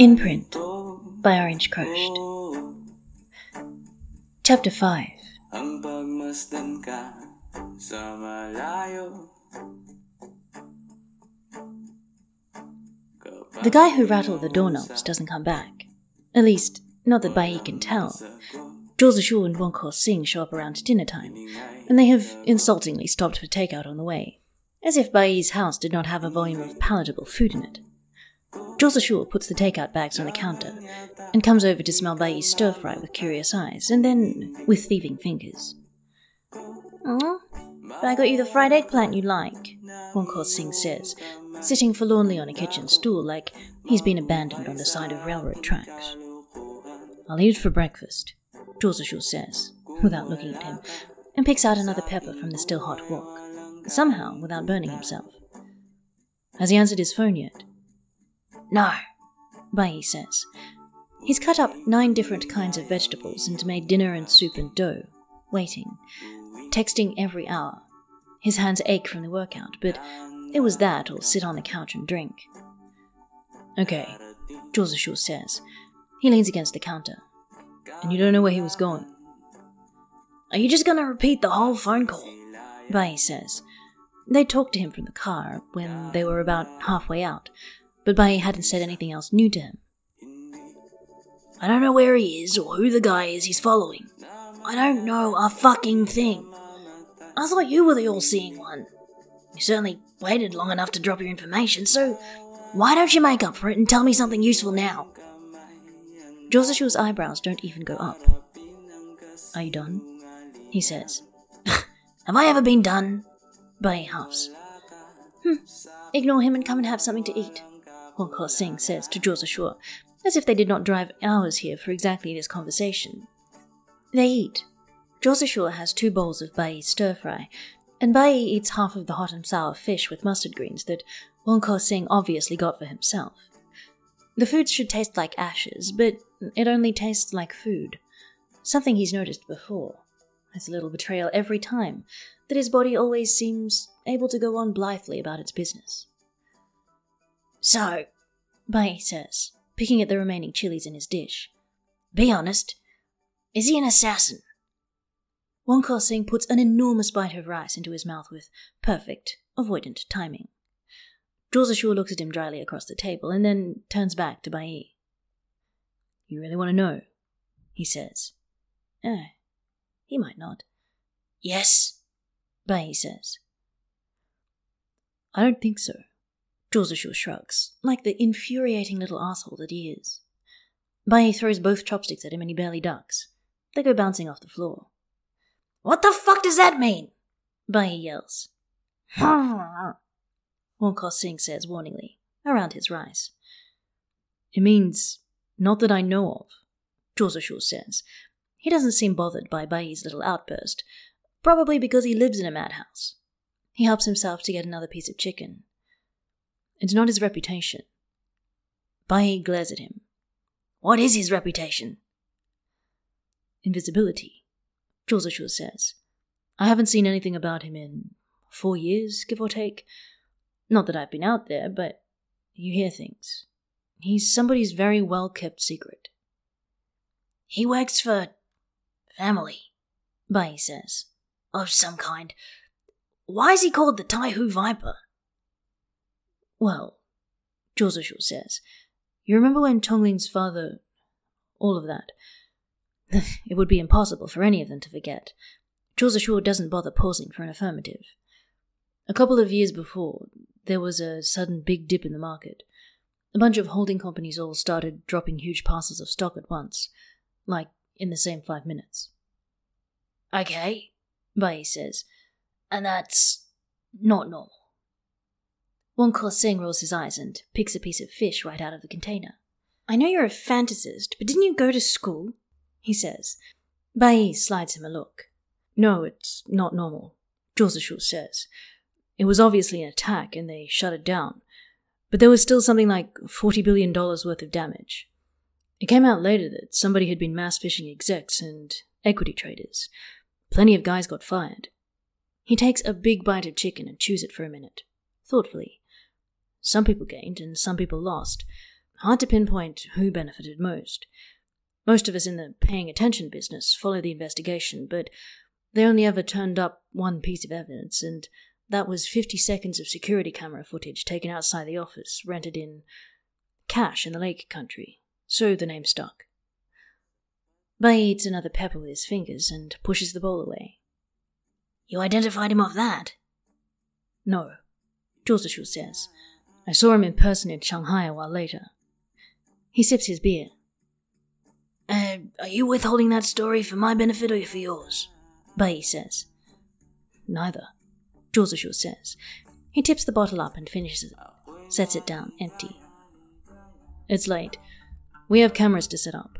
Imprint by Orange Crushed. Chapter 5 The guy who rattled the doorknobs doesn't come back. At least, not that Bai can tell. Zhou Zishu and Wong Wen Singh show up around dinner time, and they have insultingly stopped for takeout on the way, as if Bai's house did not have a volume of palatable food in it. Zishu puts the takeout bags on the counter and comes over to smell Bai's stir fry with curious eyes, and then with thieving fingers. Oh, but I got you the fried eggplant you like, Wen Singh says, sitting forlornly on a kitchen stool like he's been abandoned on the side of railroad tracks. I'll eat it for breakfast, Zishu says, without looking at him, and picks out another pepper from the still hot wok, somehow without burning himself. Has he answered his phone yet? No, Bai says. He's cut up nine different kinds of vegetables and made dinner and soup and dough, waiting, texting every hour. His hands ache from the workout, but it was that or sit on the couch and drink. Okay, Zhou Zishu says. He leans against the counter. And you don't know where he was going. Are you just gonna repeat the whole phone call? Bai says. They talked to him from the car when they were about halfway out, but Bai hadn't said anything else new to him. I don't know where he is or who the guy is he's following. I don't know a fucking thing. I thought you were the all seeing one. You certainly waited long enough to drop your information, so why don't you make up for it and tell me something useful now? Zhou eyebrows don't even go up. Are you done? He says. have I ever been done? Bai huffs. Hmm. Ignore him and come and have something to eat. Wen Singh says to Zhou Zishu, as if they did not drive hours here for exactly this conversation. They eat. Zhou Zishu has two bowls of Bai's stir fry, and Bai eats half of the hot and sour fish with mustard greens that Wen Singh obviously got for himself. The food should taste like ashes, but it only tastes like food. Something he's noticed before. It's a little betrayal every time that his body always seems able to go on blithely about its business. So, Bai says, picking at the remaining chilies in his dish, be honest, is he an assassin? Wen Singh puts an enormous bite of rice into his mouth with perfect, avoidant timing. Zishu looks at him dryly across the table and then turns back to Bai. You really want to know? He says. Eh, he might not. Yes, Bai says. I don't think so. Zhou shrugs, like the infuriating little asshole that he is. Bai throws both chopsticks at him and he barely ducks. They go bouncing off the floor. What the fuck does that mean? Bai yells. Wen Singh says warningly, around his rice. It means not that I know of, Zhou Zishu says. He doesn't seem bothered by Bai's little outburst, probably because he lives in a madhouse. He helps himself to get another piece of chicken. It's not his reputation. Bai glares at him. What is his reputation? Invisibility, Zhou Zishu says. I haven't seen anything about him in four years, give or take. Not that I've been out there, but you hear things. He's somebody's very well kept secret. He works for family, Bai says. Of some kind. Why is he called the Taihu Viper? Well, Zhou Zishu says, you remember when Tongling's father. all of that. it would be impossible for any of them to forget. Zhou Zishu doesn't bother pausing for an affirmative. A couple of years before, there was a sudden big dip in the market. A bunch of holding companies all started dropping huge parcels of stock at once, like in the same five minutes. Okay, Bai says, and that's not normal. Wen Singh rolls his eyes and picks a piece of fish right out of the container. I know you're a fantasist, but didn't you go to school? He says. Bai slides him a look. No, it's not normal, Zhou Zishu says. It was obviously an attack, and they shut it down. But there was still something like $40 billion worth of damage. It came out later that somebody had been mass phishing execs and equity traders. Plenty of guys got fired. He takes a big bite of chicken and chews it for a minute, thoughtfully. Some people gained and some people lost. Hard to pinpoint who benefited most. Most of us in the paying attention business follow the investigation, but they only ever turned up one piece of evidence, and that was 50 seconds of security camera footage taken outside the office, rented in cash in the lake country. So the name stuck. Bai eats another pepper with his fingers and pushes the bowl away. You identified him off that? No, Zhou Zishu says. I saw him in person in Shanghai a while later. He sips his beer. Uh, are you withholding that story for my benefit or for yours? Bai says. Neither, Zhou Zishu says. He tips the bottle up and finishes it, sets it down empty. It's late. We have cameras to set up.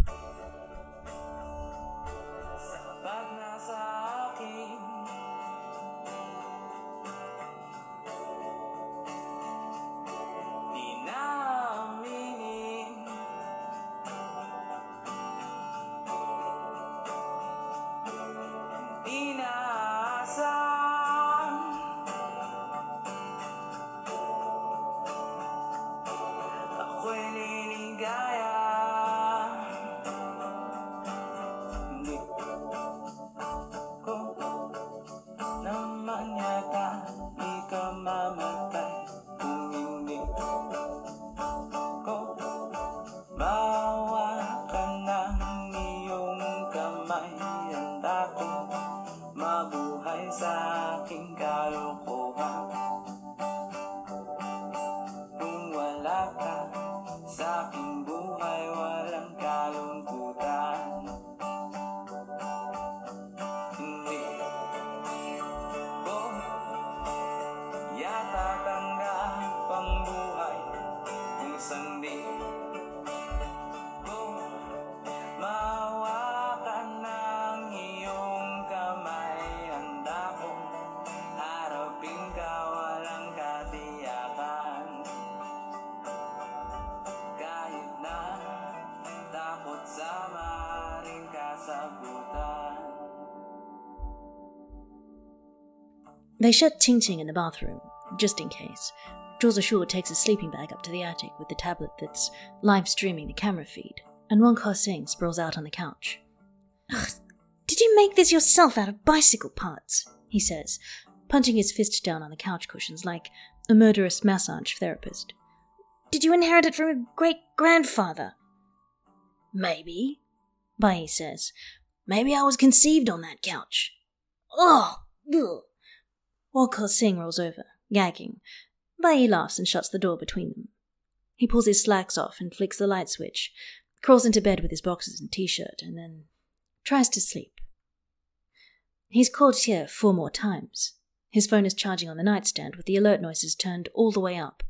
They shut Ting Ting in the bathroom, just in case. Zhou Zishu takes a sleeping bag up to the attic with the tablet that's live streaming the camera feed, and Wen Kexing sprawls out on the couch. Ugh, Did you make this yourself out of bicycle parts? he says, punching his fist down on the couch cushions like a murderous massage therapist. Did you inherit it from a great grandfather? Maybe, Bai says. Maybe I was conceived on that couch. Oh, ugh. Wen Kexing rolls over, gagging. Bai laughs and shuts the door between them. He pulls his slacks off and flicks the light switch, crawls into bed with his boxers and t-shirt, and then tries to sleep. He's called here four more times. His phone is charging on the nightstand with the alert noises turned all the way up,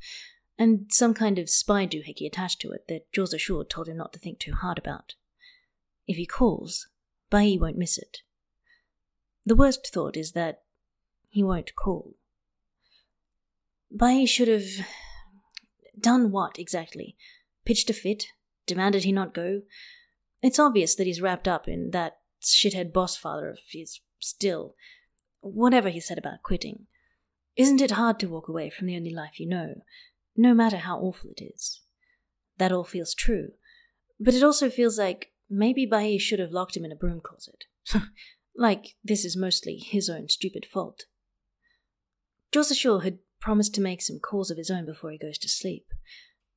and some kind of spy doohickey attached to it that Zhou Zishu told him not to think too hard about. If he calls, Bai won't miss it. The worst thought is that he won't call. Bai should have done what exactly? Pitched a fit? Demanded he not go? It's obvious that he's wrapped up in that shithead boss father of his still. Whatever he said about quitting. Isn't it hard to walk away from the only life you know, no matter how awful it is? That all feels true. But it also feels like maybe Bai should have locked him in a broom closet. like this is mostly his own stupid fault. Zishu had promised to make some calls of his own before he goes to sleep,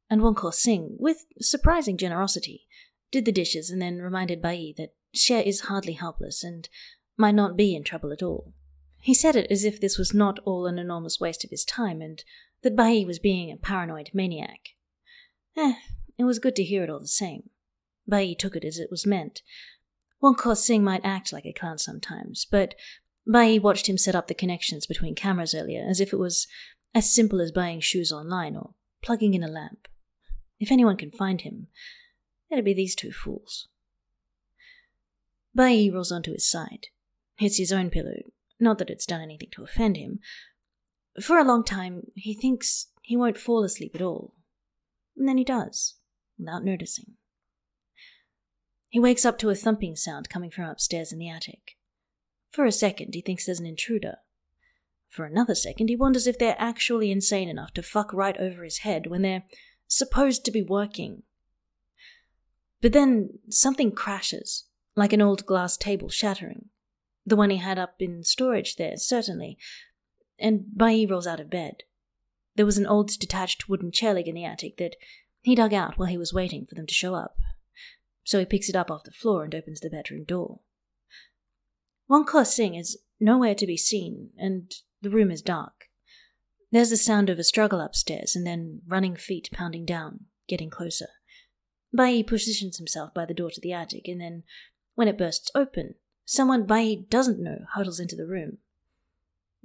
and Wen Kexing, with surprising generosity, did the dishes and then reminded Bai that Xie is hardly helpless and might not be in trouble at all. He said it as if this was not all an enormous waste of his time and that Bai was being a paranoid maniac. Eh, it was good to hear it all the same. Bai took it as it was meant. Wen Kexing might act like a clown sometimes, but Bai watched him set up the connections between cameras earlier as if it was as simple as buying shoes online or plugging in a lamp. If anyone can find him, it'd be these two fools. Bai rolls onto his side, hits his own pillow, not that it's done anything to offend him. For a long time, he thinks he won't fall asleep at all. And then he does, without noticing. He wakes up to a thumping sound coming from upstairs in the attic. For a second, he thinks there's an intruder. For another second, he wonders if they're actually insane enough to fuck right over his head when they're supposed to be working. But then something crashes, like an old glass table shattering. The one he had up in storage there, certainly. And Bailly rolls out of bed. There was an old detached wooden chair leg in the attic that he dug out while he was waiting for them to show up. So he picks it up off the floor and opens the bedroom door. Wen Kexing is nowhere to be seen, and the room is dark. There's the sound of a struggle upstairs and then running feet pounding down, getting closer. Bailly positions himself by the door to the attic, and then, when it bursts open, someone Bailly doesn't know huddles into the room.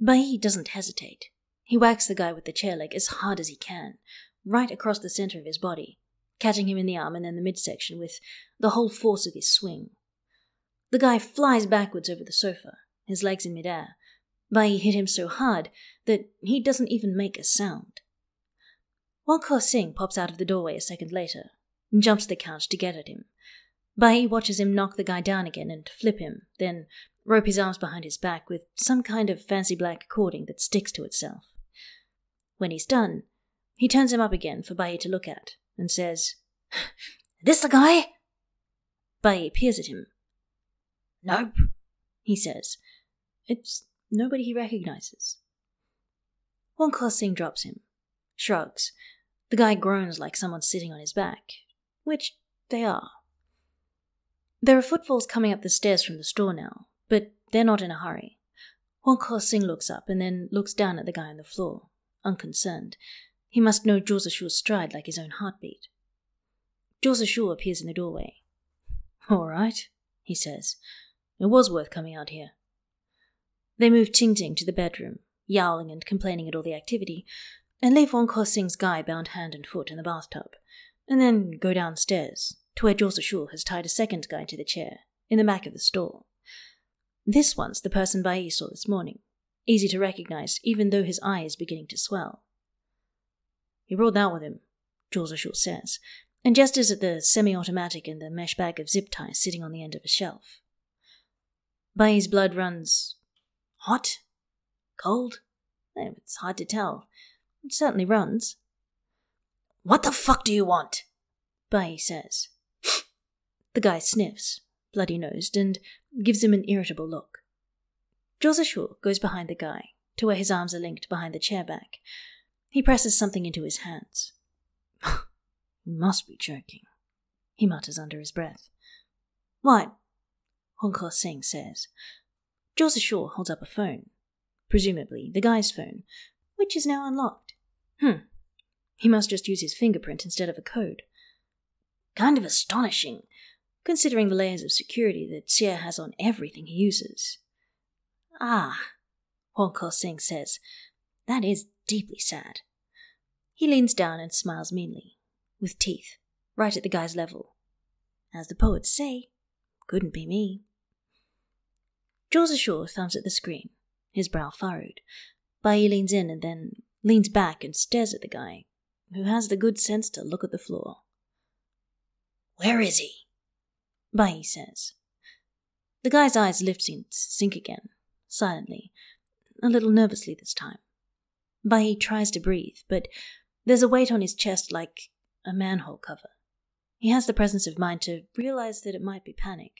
Bailly doesn't hesitate. He whacks the guy with the chair leg as hard as he can, right across the center of his body, catching him in the arm and then the midsection with the whole force of his swing. The guy flies backwards over the sofa, his legs in midair. Bai hit him so hard that he doesn't even make a sound. Wen Kexing pops out of the doorway a second later and jumps the couch to get at him. Bai watches him knock the guy down again and flip him, then rope his arms behind his back with some kind of fancy black cording that sticks to itself. When he's done, he turns him up again for Bai to look at and says, This the guy? Bai peers at him. Nope, he says. It's nobody he recognizes. Kexing drops him, shrugs. The guy groans like someone's sitting on his back, which they are. There are footfalls coming up the stairs from the store now, but they're not in a hurry. Kexing looks up and then looks down at the guy on the floor, unconcerned. He must know Zhou Zishu's stride like his own heartbeat. Zhou Zishu appears in the doorway. All right, he says. It was worth coming out here. They move Ting Ting to the bedroom, yowling and complaining at all the activity, and leave Kexing's guy bound hand and foot in the bathtub, and then go downstairs to where Zhou Zishu has tied a second guy to the chair in the back of the store. This one's the person Bailly saw this morning, easy to recognize even though his eye is beginning to swell. He brought that with him, Zhou Zishu says, and gestures at the semi-automatic and the mesh bag of zip ties sitting on the end of a shelf. Bailly's blood runs hot, cold. Eh, it's hard to tell. It certainly runs. What the fuck do you want? Bailly says. the guy sniffs, bloody nosed, and gives him an irritable look. Zishu goes behind the guy, to where his arms are linked behind the chair back. He presses something into his hands. must be joking, he mutters under his breath. What? Wen Kexing says. Zhou Zishu holds up a phone, presumably the guy's phone, which is now unlocked. Hmm. He must just use his fingerprint instead of a code. Kind of astonishing, considering the layers of security that Xie has on everything he uses. Ah, Wen Kexing says, that is deeply sad. He leans down and smiles meanly, with teeth, right at the guy's level. As the poets say, couldn't be me. Zhou Zishu thumbs at the screen, his brow furrowed. Bailly leans in and then leans back and stares at the guy, who has the good sense to look at the floor. Where is he? Bailly says. The guy's eyes lift and sink again, silently, a little nervously this time. Bailly tries to breathe, but there's a weight on his chest like a manhole cover. He has the presence of mind to realize that it might be panic,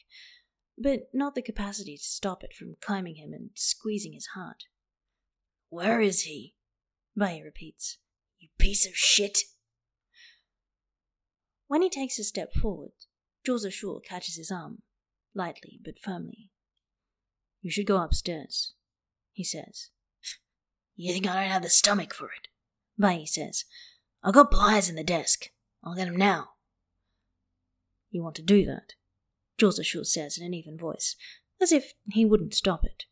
but not the capacity to stop it from climbing him and squeezing his heart. Where is he? Bailly repeats. You piece of shit! When he takes a step forward, Zhou Zishu catches his arm, lightly but firmly. You should go upstairs, he says. You think I don't have the stomach for it? Bailly says. I've got pliers in the desk. I'll get 'em now. You want to do that? Zishu says in an even voice, as if he wouldn't stop it.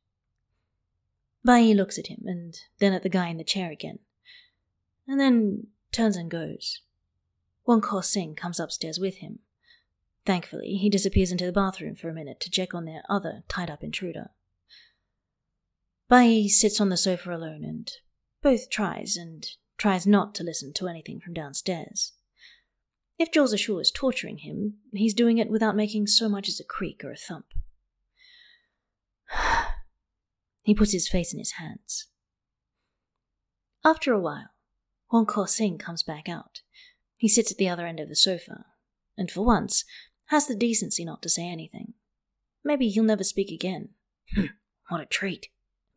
Bailly looks at him and then at the guy in the chair again, and then turns and goes. Wen Kexing comes upstairs with him. Thankfully, he disappears into the bathroom for a minute to check on their other tied up intruder. Bailly sits on the sofa alone and both tries and tries not to listen to anything from downstairs. If Zhou Zishu is torturing him, he's doing it without making so much as a creak or a thump. he puts his face in his hands. After a while, Wen Kexing comes back out. He sits at the other end of the sofa, and for once, has the decency not to say anything. Maybe he'll never speak again. Hmm, what a treat,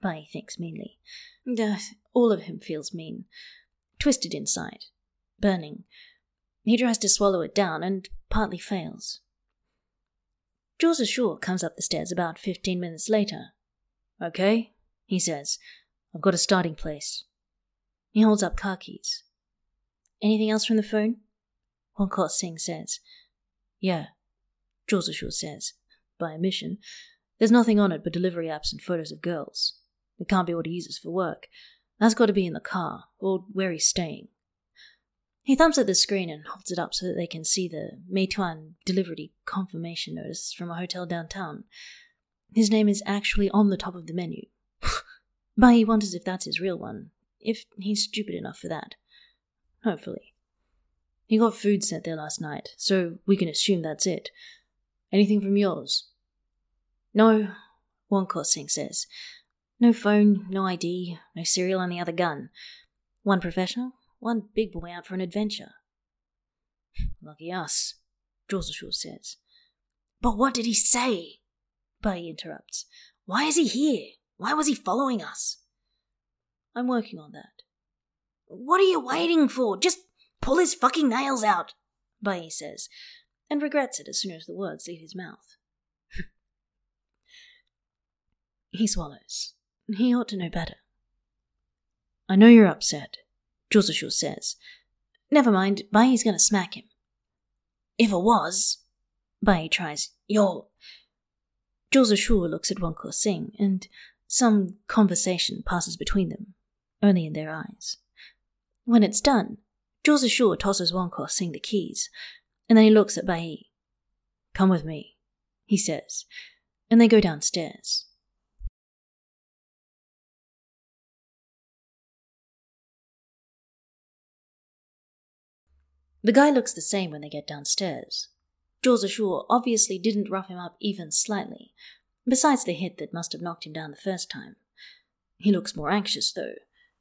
Bai thinks meanly. Uh, all of him feels mean. Twisted inside. Burning. He tries to swallow it down and partly fails. Zhou Zishu comes up the stairs about fifteen minutes later. Okay, he says. I've got a starting place. He holds up car keys. Anything else from the phone? Wen Kexing says. Yeah, Zhou Zishu says, by omission. There's nothing on it but delivery apps and photos of girls. It can't be what he uses for work. That's got to be in the car, or where he's staying. He thumps at the screen and holds it up so that they can see the Meituan delivery confirmation notice from a hotel downtown. His name is actually on the top of the menu. Bai wonders if that's his real one, if he's stupid enough for that. Hopefully. He got food sent there last night, so we can assume that's it. Anything from yours? No, Wen Kexing says. No phone, no ID, no serial on the other gun. One professional, one big boy out for an adventure. Lucky us, Zhou Zishu says. But what did he say? Bai interrupts. Why is he here? Why was he following us? I'm working on that. What are you waiting for? Just pull his fucking nails out, Bai says, and regrets it as soon as the words leave his mouth. he swallows. He ought to know better. I know you're upset, Zhou Zishu says. Never mind, Bai's gonna smack him. If it was, Bai tries, you're. Zhou Zishu looks at Wen Kexing, and some conversation passes between them, only in their eyes. When it's done, Zhou Zishu tosses Wen Kexing the keys, and then he looks at Bai. Come with me, he says, and they go downstairs. The guy looks the same when they get downstairs. Zhou Zishu obviously didn't rough him up even slightly, besides the hit that must have knocked him down the first time. He looks more anxious, though,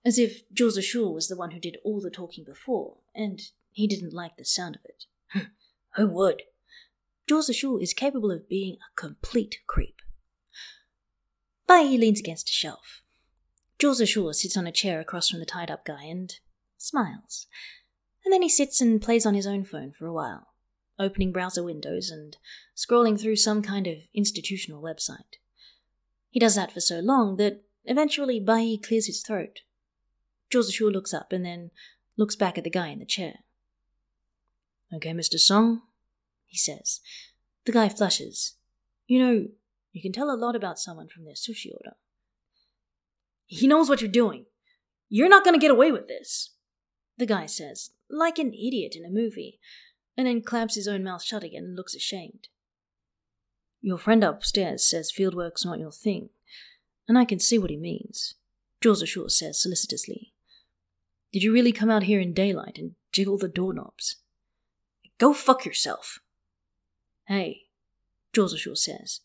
as if Zhou Zishu was the one who did all the talking before, and he didn't like the sound of it. Hm, who would? Zhou Zishu is capable of being a complete creep. Bai leans against a shelf. Zhou Zishu sits on a chair across from the tied up guy and smiles then he sits and plays on his own phone for a while, opening browser windows and scrolling through some kind of institutional website. He does that for so long that eventually Bai clears his throat. Joseph looks up and then looks back at the guy in the chair. Okay, Mr. Song, he says. The guy flushes. You know, you can tell a lot about someone from their sushi order. He knows what you're doing. You're not going to get away with this, the guy says, like an idiot in a movie, and then clamps his own mouth shut again and looks ashamed. Your friend upstairs says fieldwork's not your thing, and I can see what he means, Zhou Zishu says solicitously. Did you really come out here in daylight and jiggle the doorknobs? Go fuck yourself. Hey, Zhou Zishu says,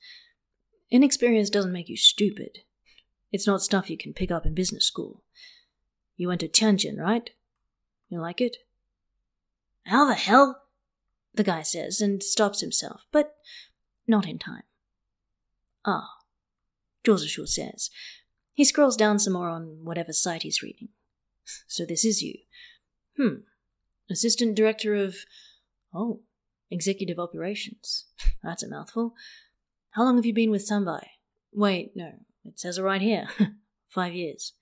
inexperience doesn't make you stupid. It's not stuff you can pick up in business school. You went to Tianjin, right? You like it? How the hell? The guy says and stops himself, but not in time. Ah, Joseph says. He scrolls down some more on whatever site he's reading. So this is you. Hmm. Assistant Director of. Oh, Executive Operations. That's a mouthful. How long have you been with Sambai? Wait, no, it says it right here. Five years.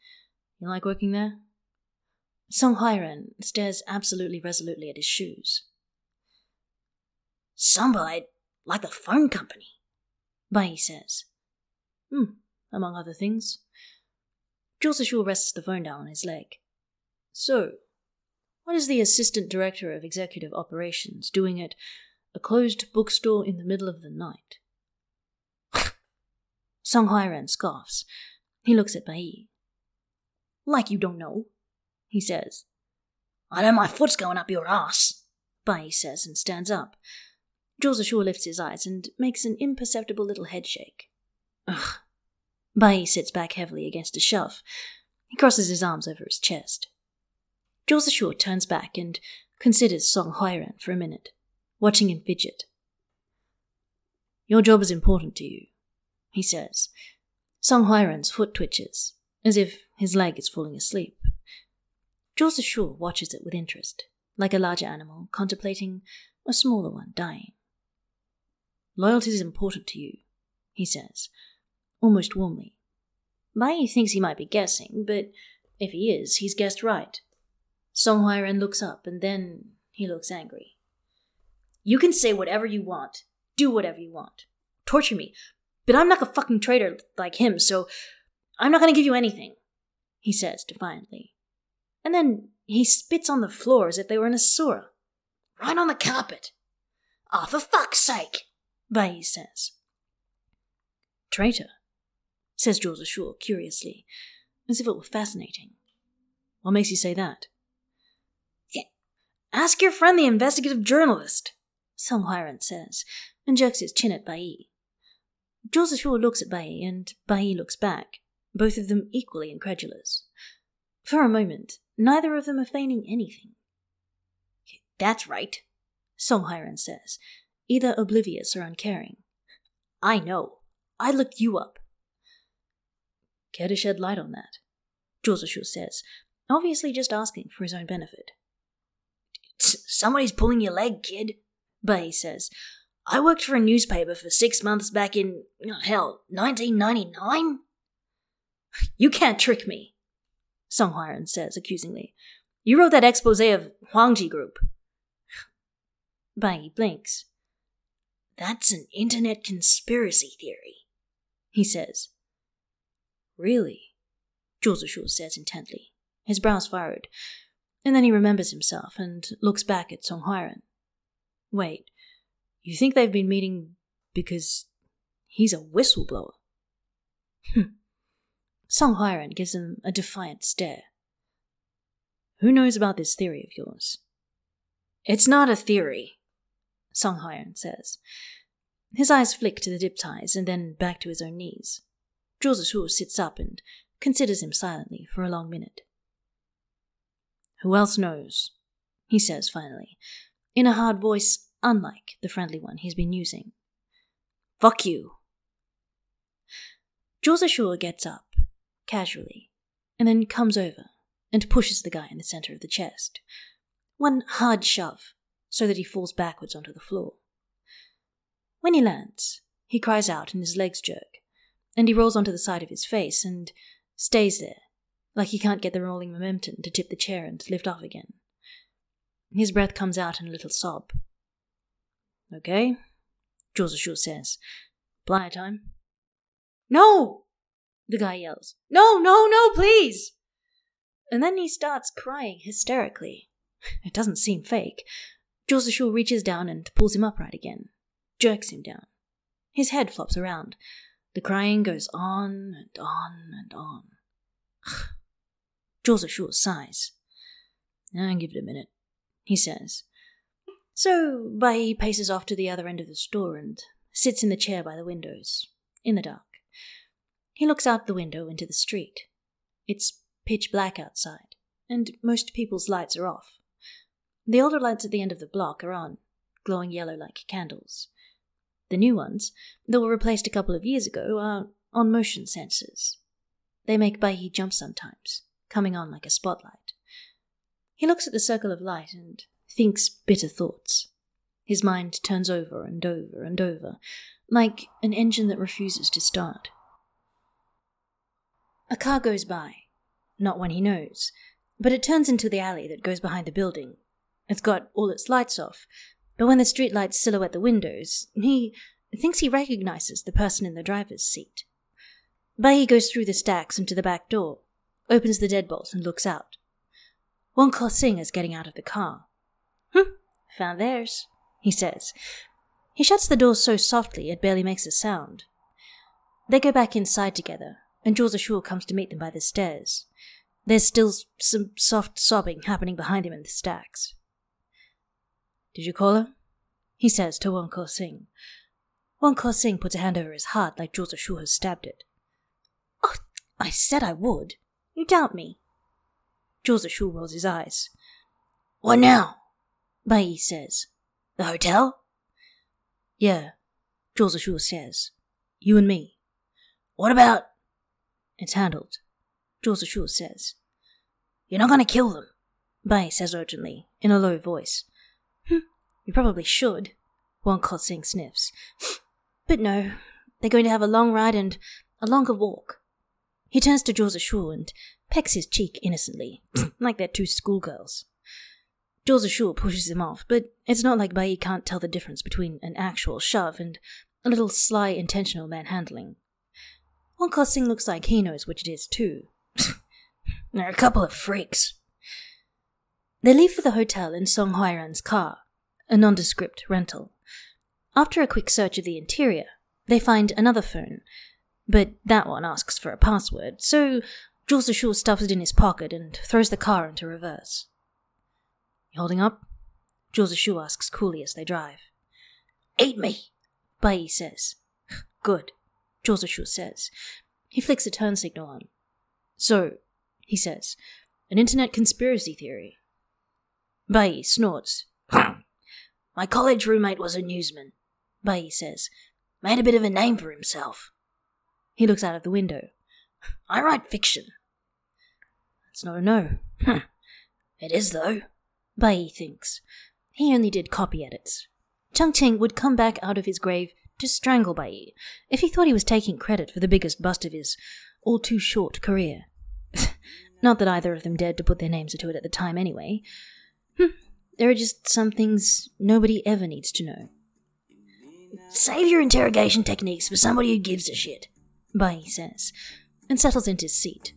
You like working there? Song Huairan stares absolutely resolutely at his shoes. Somebody like the phone company, Bai says. Hmm, among other things. Jules rests the phone down on his leg. So, what is the assistant director of executive operations doing at a closed bookstore in the middle of the night? Song Huairan scoffs. He looks at Bai. Like you don't know he says. I know my foot's going up your ass, Bai says and stands up. Zhou Zishu lifts his eyes and makes an imperceptible little headshake. Ugh. Bai sits back heavily against a shelf. He crosses his arms over his chest. Zhou Zishu turns back and considers Song Huairan for a minute, watching him fidget. Your job is important to you, he says. Song Huairan's foot twitches, as if his leg is falling asleep. Zhou Zishu watches it with interest, like a larger animal contemplating a smaller one dying. Loyalty is important to you, he says, almost warmly. Bai thinks he might be guessing, but if he is, he's guessed right. Song Huairan looks up, and then he looks angry. You can say whatever you want, do whatever you want, torture me, but I'm not a fucking traitor like him, so I'm not gonna give you anything, he says defiantly. And then he spits on the floor as if they were in a sewer. Right on the carpet. Ah, for fuck's sake, Bai says. Traitor, says Zhou Zishu curiously, as if it were fascinating. What makes you say that? Ask your friend the investigative journalist, Huairan says, and jerks his chin at Bai. Zhou Zishu looks at Bai, and Bai looks back, both of them equally incredulous. For a moment, neither of them are feigning anything. That's right, Song Huairan says, either oblivious or uncaring. I know. I looked you up. Care to shed light on that? Zhou says, obviously just asking for his own benefit. Somebody's pulling your leg, kid, Bai says. I worked for a newspaper for six months back in, hell, 1999? You can't trick me, Song Huairan says accusingly. You wrote that expose of Huangji Group. Bai blinks. That's an internet conspiracy theory, he says. Really? Zhou Zishu says intently, his brows furrowed, and then he remembers himself and looks back at Song Huairan. Wait, you think they've been meeting because he's a whistleblower? Hmm. Song gives him a defiant stare. Who knows about this theory of yours? It's not a theory, Song says. His eyes flick to the dip ties and then back to his own knees. Zhou Zishu sits up and considers him silently for a long minute. Who else knows? he says finally, in a hard voice unlike the friendly one he's been using. Fuck you. Zhou Zishu gets up, casually, and then comes over and pushes the guy in the center of the chest. One hard shove, so that he falls backwards onto the floor. When he lands, he cries out and his legs jerk, and he rolls onto the side of his face and stays there, like he can't get the rolling momentum to tip the chair and lift off again. His breath comes out in a little sob. Okay, Zhou Zishu says. Blind time. No! The guy yells. No, no, no, please! And then he starts crying hysterically. It doesn't seem fake. Zishu reaches down and pulls him upright again, jerks him down. His head flops around. The crying goes on and on and on. Zishu sighs. I'll give it a minute, he says. So Bai paces off to the other end of the store and sits in the chair by the windows, in the dark. He looks out the window into the street. It's pitch black outside, and most people's lights are off. The older lights at the end of the block are on, glowing yellow like candles. The new ones, that were replaced a couple of years ago, are on motion sensors. They make Baiyi jump sometimes, coming on like a spotlight. He looks at the circle of light and thinks bitter thoughts. His mind turns over and over and over, like an engine that refuses to start. A car goes by. Not one he knows, but it turns into the alley that goes behind the building. It's got all its lights off, but when the street lights silhouette the windows, he thinks he recognizes the person in the driver's seat. Bai goes through the stacks into the back door, opens the deadbolt, and looks out. Wen Kexing is getting out of the car. Hm, found theirs, he says. He shuts the door so softly it barely makes a sound. They go back inside together, and Zhou Zishu comes to meet them by the stairs. There's still some soft sobbing happening behind him in the stacks. Did you call her? He says to Wen Kexing. Wen Kexing puts a hand over his heart like Zhou Zishu has stabbed it. Oh, I said I would. You doubt me? Zhou Shu rolls his eyes. What now? Bai says. The hotel? Yeah, Zhou Shu says. You and me. What about? It's handled, Zhou Shu says. You're not gonna kill them? Bai says urgently, in a low voice. Hm, you probably should, Wan Sing sniffs. But no, they're going to have a long ride and a longer walk. He turns to Zhou Shu and pecks his cheek innocently, like they're two schoolgirls. Zhou Shu pushes him off, but it's not like Bai can't tell the difference between an actual shove and a little sly intentional manhandling. Wan Sing looks like he knows which it is too. They're a couple of freaks. They leave for the hotel in Song Huairan's car, a nondescript rental. After a quick search of the interior, they find another phone, but that one asks for a password, so Zhou Shu stuffs it in his pocket and throws the car into reverse. You holding up? Zhou Shu asks coolly as they drive. Eat me, Bai says. Good, Zhou Shu says. He flicks a turn signal on. So, he says, an internet conspiracy theory. Bai snorts. My college roommate was a newsman, Bai says. Made a bit of a name for himself. He looks out of the window. I write fiction. That's not a no. It is, though. Bai thinks. He only did copy edits. Cheng Ting would come back out of his grave to strangle Bai if he thought he was taking credit for the biggest bust of his all too short career. Not that either of them dared to put their names into it at the time anyway. Hm, there are just some things nobody ever needs to know. Save your interrogation techniques for somebody who gives a shit, Bai says, and settles into his seat.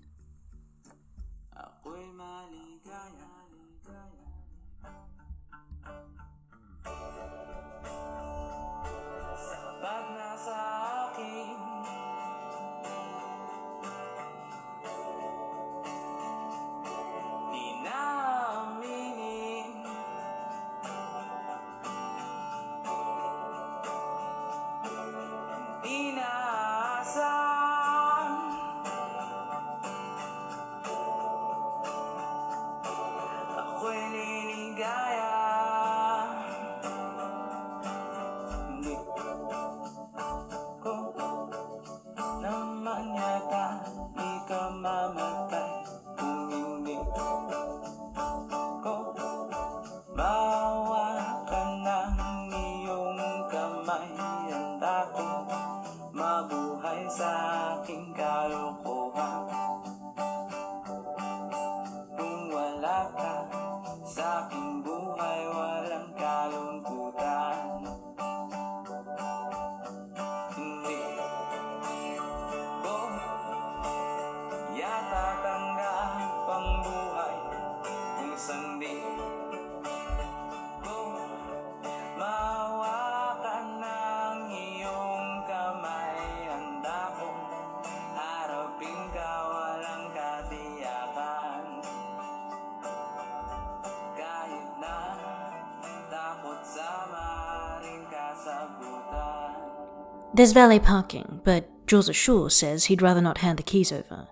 There's valet parking, but Zhou Shu says he'd rather not hand the keys over.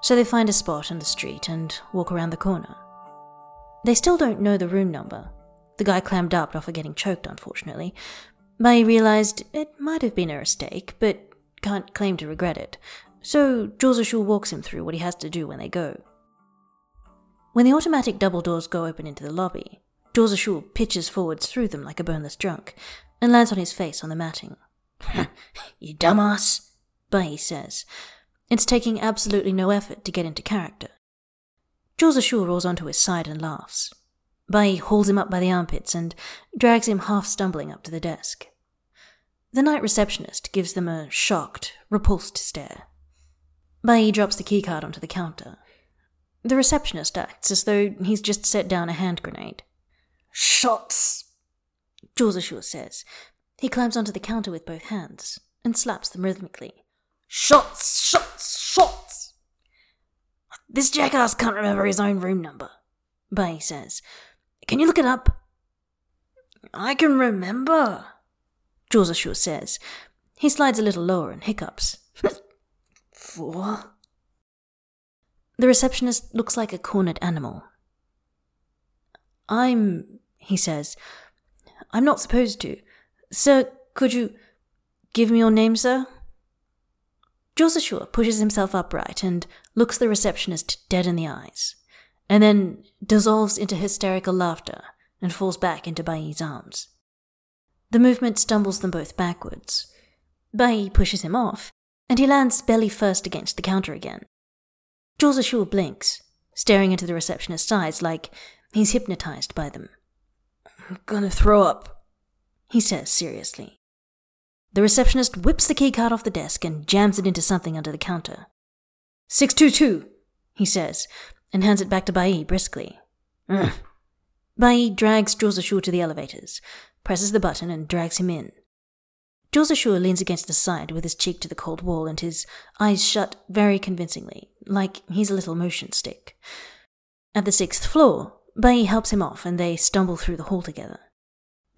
So they find a spot on the street and walk around the corner. They still don't know the room number. The guy clammed up after getting choked, unfortunately. but he realized it might have been a mistake, but can't claim to regret it. So Zhou Shu walks him through what he has to do when they go. When the automatic double doors go open into the lobby, Zhou Shu pitches forwards through them like a boneless drunk and lands on his face on the matting. you dumbass, Bai says. It's taking absolutely no effort to get into character. Zhou Shu rolls onto his side and laughs. Bai hauls him up by the armpits and drags him half stumbling up to the desk. The night receptionist gives them a shocked, repulsed stare. Bai drops the keycard onto the counter. The receptionist acts as though he's just set down a hand grenade. Shots! Zhou Shu says, he climbs onto the counter with both hands and slaps them rhythmically. Shots! Shots! Shots! This jackass can't remember his own room number, Bai says. Can you look it up? I can remember, Shu says. He slides a little lower and hiccups. Four. The receptionist looks like a cornered animal. I'm, he says, I'm not supposed to. Sir, could you give me your name, sir? Jules pushes himself upright and looks the receptionist dead in the eyes, and then dissolves into hysterical laughter and falls back into Bai's arms. The movement stumbles them both backwards. Bai pushes him off, and he lands belly first against the counter again. Jules blinks, staring into the receptionist's eyes like he's hypnotized by them. I'm gonna throw up, he says seriously. The receptionist whips the keycard off the desk and jams it into something under the counter. 622, he says, and hands it back to Bai briskly. Ugh. Bai drags Jules to the elevators, presses the button, and drags him in. Jules leans against the side with his cheek to the cold wall and his eyes shut very convincingly, like he's a little motion stick. At the sixth floor, Bai helps him off and they stumble through the hall together.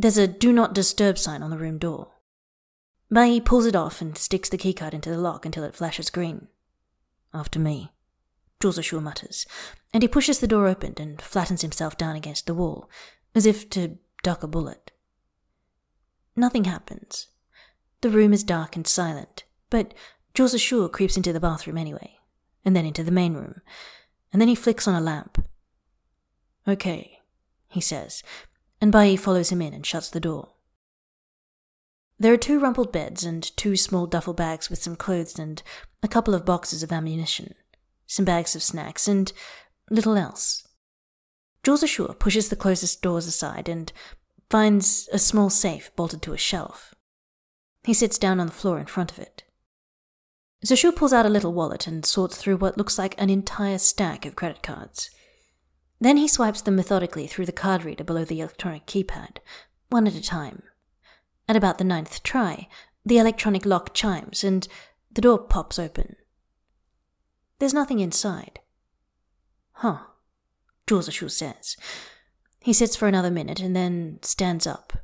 There's a do not disturb sign on the room door. Bai pulls it off and sticks the keycard into the lock until it flashes green. After me, Jules mutters, and he pushes the door open and flattens himself down against the wall, as if to duck a bullet. Nothing happens. The room is dark and silent, but Jules creeps into the bathroom anyway, and then into the main room, and then he flicks on a lamp. Okay, he says, and Bai follows him in and shuts the door. There are two rumpled beds and two small duffel bags with some clothes and a couple of boxes of ammunition, some bags of snacks, and little else. Zhou Zishu pushes the closest doors aside and finds a small safe bolted to a shelf. He sits down on the floor in front of it. Zhou Zishu pulls out a little wallet and sorts through what looks like an entire stack of credit cards. Then he swipes them methodically through the card reader below the electronic keypad, one at a time. At about the ninth try, the electronic lock chimes and the door pops open. There's nothing inside. Huh, Jules says. He sits for another minute and then stands up,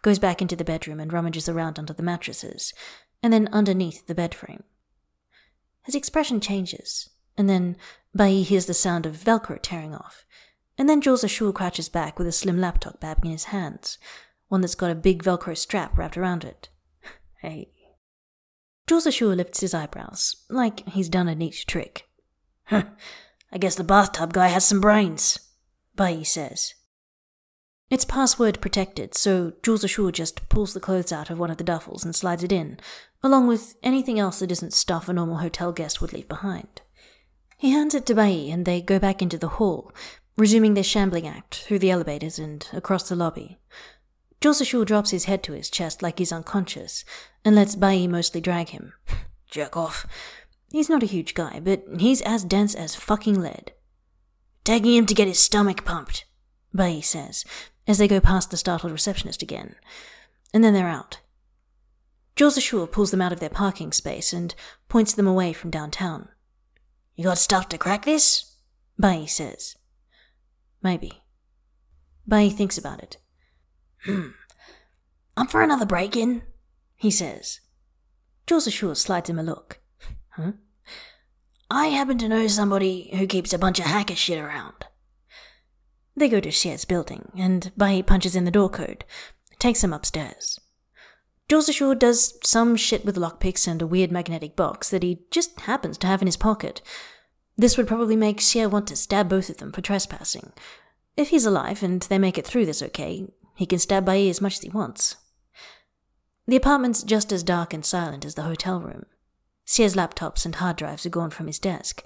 goes back into the bedroom and rummages around under the mattresses, and then underneath the bed frame. His expression changes, and then Bai hears the sound of Velcro tearing off, and then Zhou Zishu crouches back with a slim laptop bag in his hands, one that's got a big Velcro strap wrapped around it. hey. Zhou Zishu lifts his eyebrows, like he's done a neat trick. Huh, I guess the bathtub guy has some brains, Bai says. It's password protected, so Zhou Zishu just pulls the clothes out of one of the duffels and slides it in, along with anything else that isn't stuff a normal hotel guest would leave behind. He hands it to Bai and they go back into the hall, resuming their shambling act through the elevators and across the lobby. Zhou Zishu drops his head to his chest like he's unconscious and lets Bai mostly drag him. Jerk off. He's not a huge guy, but he's as dense as fucking lead. Tagging him to get his stomach pumped, Bai says, as they go past the startled receptionist again. And then they're out. Zhou Zishu pulls them out of their parking space and points them away from downtown. You got stuff to crack this? Bai says. Maybe. Bai thinks about it. Hmm. I'm for another break in, he says. Zhou Zishu slides him a look. Huh? I happen to know somebody who keeps a bunch of hacker shit around. They go to Xia's building, and Bai punches in the door code, takes him upstairs. Zhou Zishu does some shit with lockpicks and a weird magnetic box that he just happens to have in his pocket. This would probably make Xia want to stab both of them for trespassing. If he's alive and they make it through this okay, he can stab Bai as much as he wants. The apartment's just as dark and silent as the hotel room. Xia's laptops and hard drives are gone from his desk,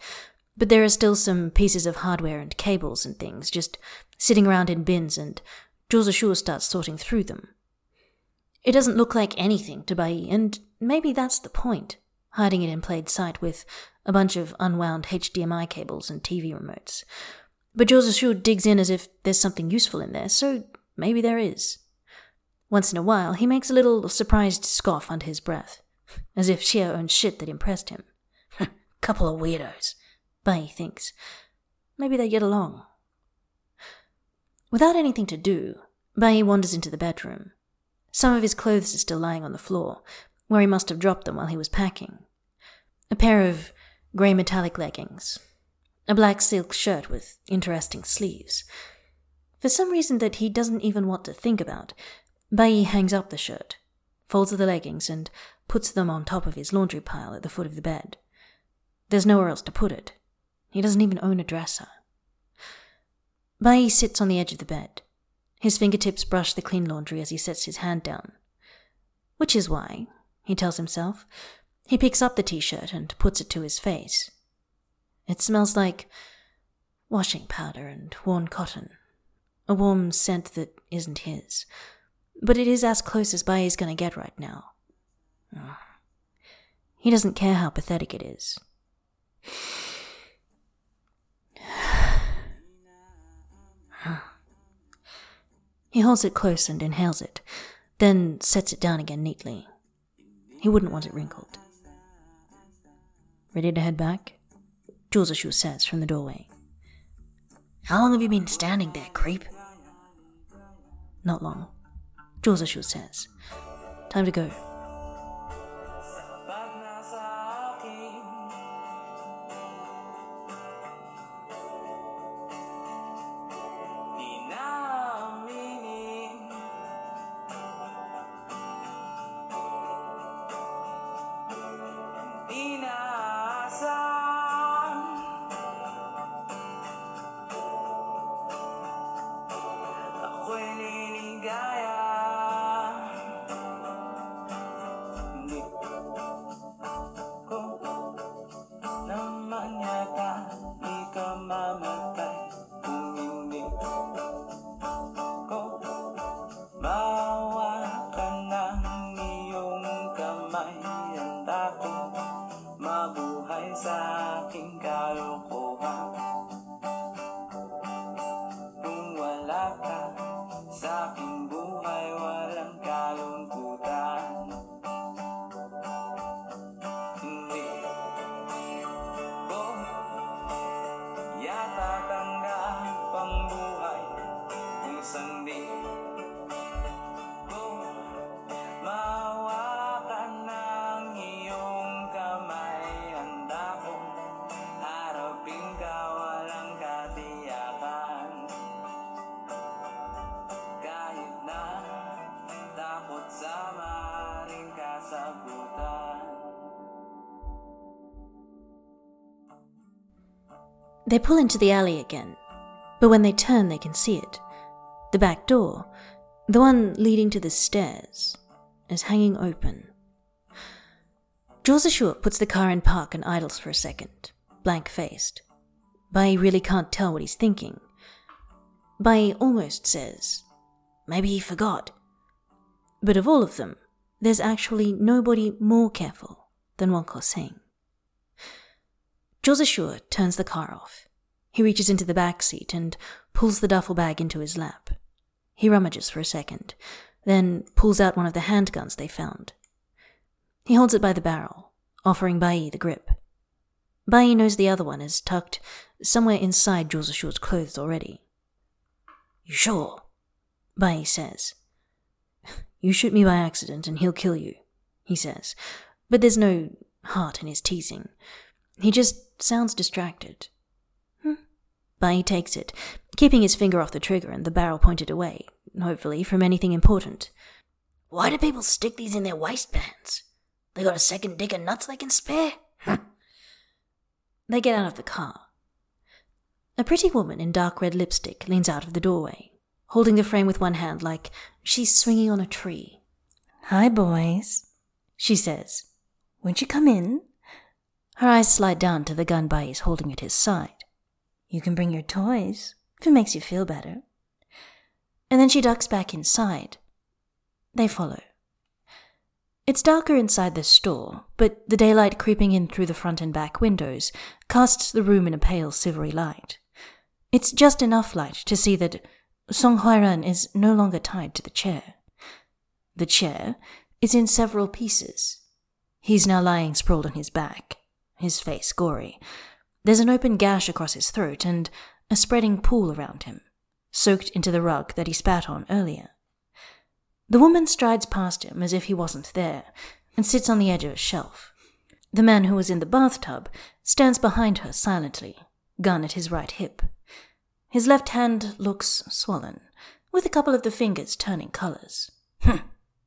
but there are still some pieces of hardware and cables and things just sitting around in bins, and Zhou Zishu starts sorting through them. It doesn't look like anything to Bai, and maybe that's the point, hiding it in plain sight with a bunch of unwound HDMI cables and TV remotes. But Zhou Zishu digs in as if there's something useful in there, so Maybe there is. Once in a while, he makes a little surprised scoff under his breath, as if Xia owned shit that impressed him. Couple of weirdos. Bai thinks. Maybe they get along. Without anything to do, Bai wanders into the bedroom. Some of his clothes are still lying on the floor, where he must have dropped them while he was packing. A pair of grey metallic leggings, a black silk shirt with interesting sleeves. For some reason that he doesn't even want to think about, Bai hangs up the shirt, folds the leggings, and puts them on top of his laundry pile at the foot of the bed. There's nowhere else to put it. He doesn't even own a dresser. Bai sits on the edge of the bed. His fingertips brush the clean laundry as he sets his hand down. Which is why, he tells himself, he picks up the t shirt and puts it to his face. It smells like washing powder and worn cotton, a warm scent that isn't his. But it is as close as going to get right now. He doesn't care how pathetic it is. He holds it close and inhales it, then sets it down again neatly. He wouldn't want it wrinkled. Ready to head back? Zhou Zishu says from the doorway. How long have you been standing there, creep? Not long. Zhou Zishu says. Time to go. They pull into the alley again, but when they turn, they can see it. The back door, the one leading to the stairs, is hanging open. Zhou Zishu puts the car in park and idles for a second, blank faced. Bai really can't tell what he's thinking. Bai almost says, Maybe he forgot. But of all of them, there's actually nobody more careful than Wen Kexing. Zhou Zishu turns the car off. He reaches into the back seat and pulls the duffel bag into his lap. He rummages for a second, then pulls out one of the handguns they found. He holds it by the barrel, offering Bai the grip. Bai knows the other one is tucked somewhere inside Zhou Zishu's clothes already. You sure? Bai says. You shoot me by accident and he'll kill you, he says, but there's no heart in his teasing. He just sounds distracted. Hmm. Bai takes it, keeping his finger off the trigger and the barrel pointed away, hopefully from anything important. Why do people stick these in their waistbands? They got a second dick and nuts they can spare? they get out of the car. A pretty woman in dark red lipstick leans out of the doorway, holding the frame with one hand like she's swinging on a tree. Hi, boys, she says. Won't you come in? Her eyes slide down to the gun Bai holding at his side. You can bring your toys, if it makes you feel better. And then she ducks back inside. They follow. It's darker inside the store, but the daylight creeping in through the front and back windows casts the room in a pale silvery light. It's just enough light to see that Song Huairan is no longer tied to the chair. The chair is in several pieces. He's now lying sprawled on his back, his face gory. There's an open gash across his throat and a spreading pool around him, soaked into the rug that he spat on earlier. The woman strides past him as if he wasn't there and sits on the edge of a shelf. The man who was in the bathtub stands behind her silently, gun at his right hip. His left hand looks swollen, with a couple of the fingers turning colors. Hm.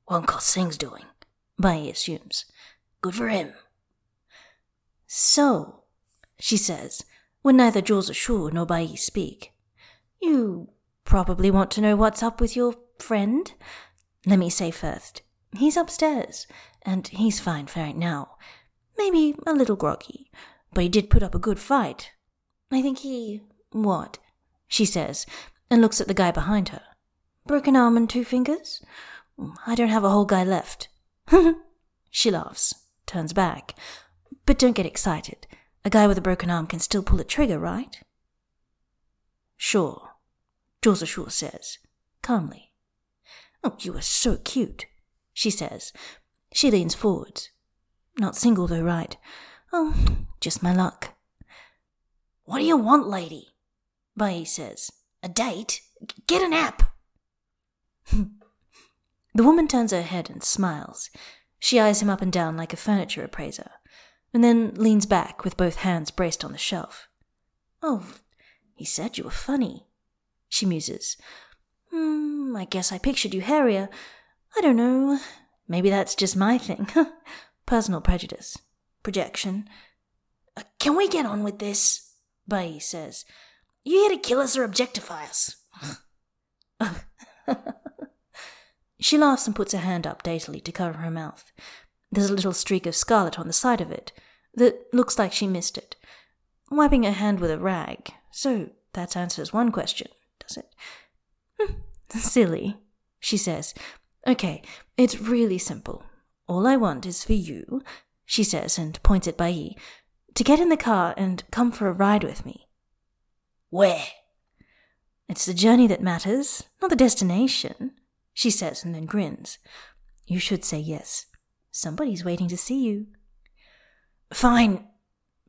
Wen Kexing's doing. Bai assumes. Good for him. So, she says, when neither Zhou Zishu nor Bai speak, you probably want to know what's up with your friend? Let me say first, he's upstairs, and he's fine for right now. Maybe a little groggy, but he did put up a good fight. I think he. What? She says, and looks at the guy behind her. Broken arm and two fingers? I don't have a whole guy left. she laughs, turns back. But don't get excited. A guy with a broken arm can still pull a trigger, right? Sure, Sure says, calmly. Oh, you are so cute, she says. She leans forwards. Not single, though, right? Oh, just my luck. What do you want, lady? Bai says. A date? Get an app. the woman turns her head and smiles. She eyes him up and down like a furniture appraiser, and then leans back with both hands braced on the shelf. Oh, he said you were funny, she muses. Hmm, I guess I pictured you hairier. I don't know. Maybe that's just my thing. Personal prejudice. Projection. Uh, can we get on with this? Bai says. You here to kill us or objectify us? she laughs and puts her hand up daintily to cover her mouth. There's a little streak of scarlet on the side of it that looks like she missed it. Wiping her hand with a rag. So that answers one question, does it? Hmm, silly, she says. Okay, it's really simple. All I want is for you, she says and points at Bai, to get in the car and come for a ride with me. Where? It's the journey that matters, not the destination, she says and then grins. You should say yes. Somebody's waiting to see you. Fine,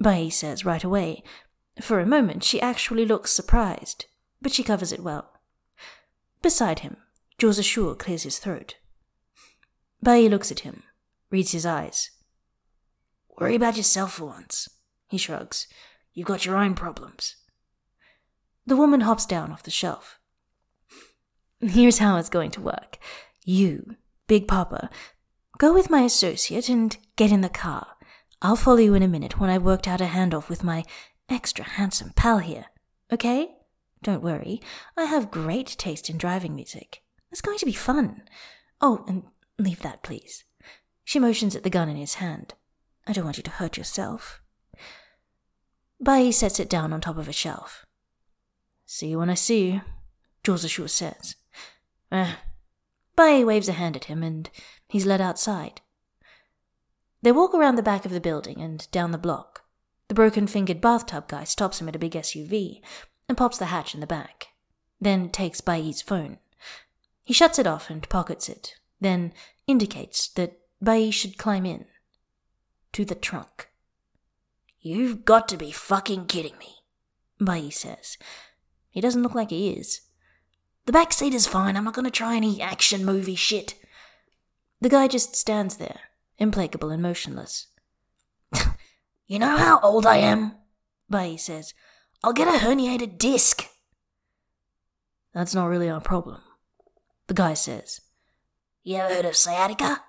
Bai says right away. For a moment, she actually looks surprised, but she covers it well. Beside him, Zhou Zishu clears his throat. Bai looks at him, reads his eyes. Worry about yourself for once, he shrugs. You've got your own problems. The woman hops down off the shelf. Here's how it's going to work. You, Big Papa, go with my associate and get in the car. I'll follow you in a minute when I've worked out a handoff with my extra handsome pal here. Okay? Don't worry, I have great taste in driving music. It's going to be fun. Oh, and leave that, please. She motions at the gun in his hand. I don't want you to hurt yourself. Bai sets it down on top of a shelf. See you when I see you, Zhou Zishu says. Eh. Bai waves a hand at him, and he's led outside. They walk around the back of the building and down the block. The broken fingered bathtub guy stops him at a big SUV and pops the hatch in the back, then takes Bai's phone. He shuts it off and pockets it, then indicates that Bai should climb in. To the trunk. You've got to be fucking kidding me, Bai says. He doesn't look like he is. The back seat is fine. I'm not going to try any action movie shit. The guy just stands there, implacable and motionless. you know how old I am? Bai says. I'll get a herniated disc. That's not really our problem, the guy says. You ever heard of sciatica?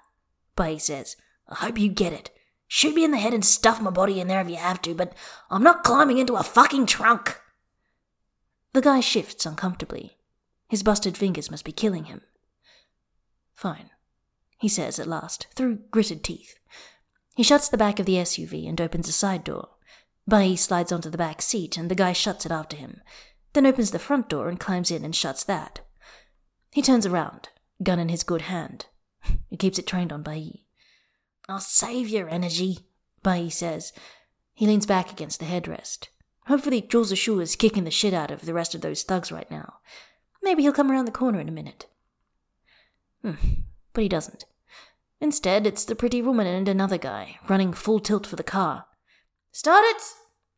Bai says. I hope you get it. Shoot me in the head and stuff my body in there if you have to, but I'm not climbing into a fucking trunk. The guy shifts uncomfortably. His busted fingers must be killing him. Fine, he says at last, through gritted teeth. He shuts the back of the SUV and opens a side door. Bai slides onto the back seat, and the guy shuts it after him, then opens the front door and climbs in and shuts that. He turns around, gun in his good hand. He keeps it trained on Bai. I'll save your energy, Bai says. He leans back against the headrest. Hopefully, Zhou Zishu is kicking the shit out of the rest of those thugs right now. Maybe he'll come around the corner in a minute. Hmm, but he doesn't. Instead, it's the pretty woman and another guy, running full tilt for the car. Start it!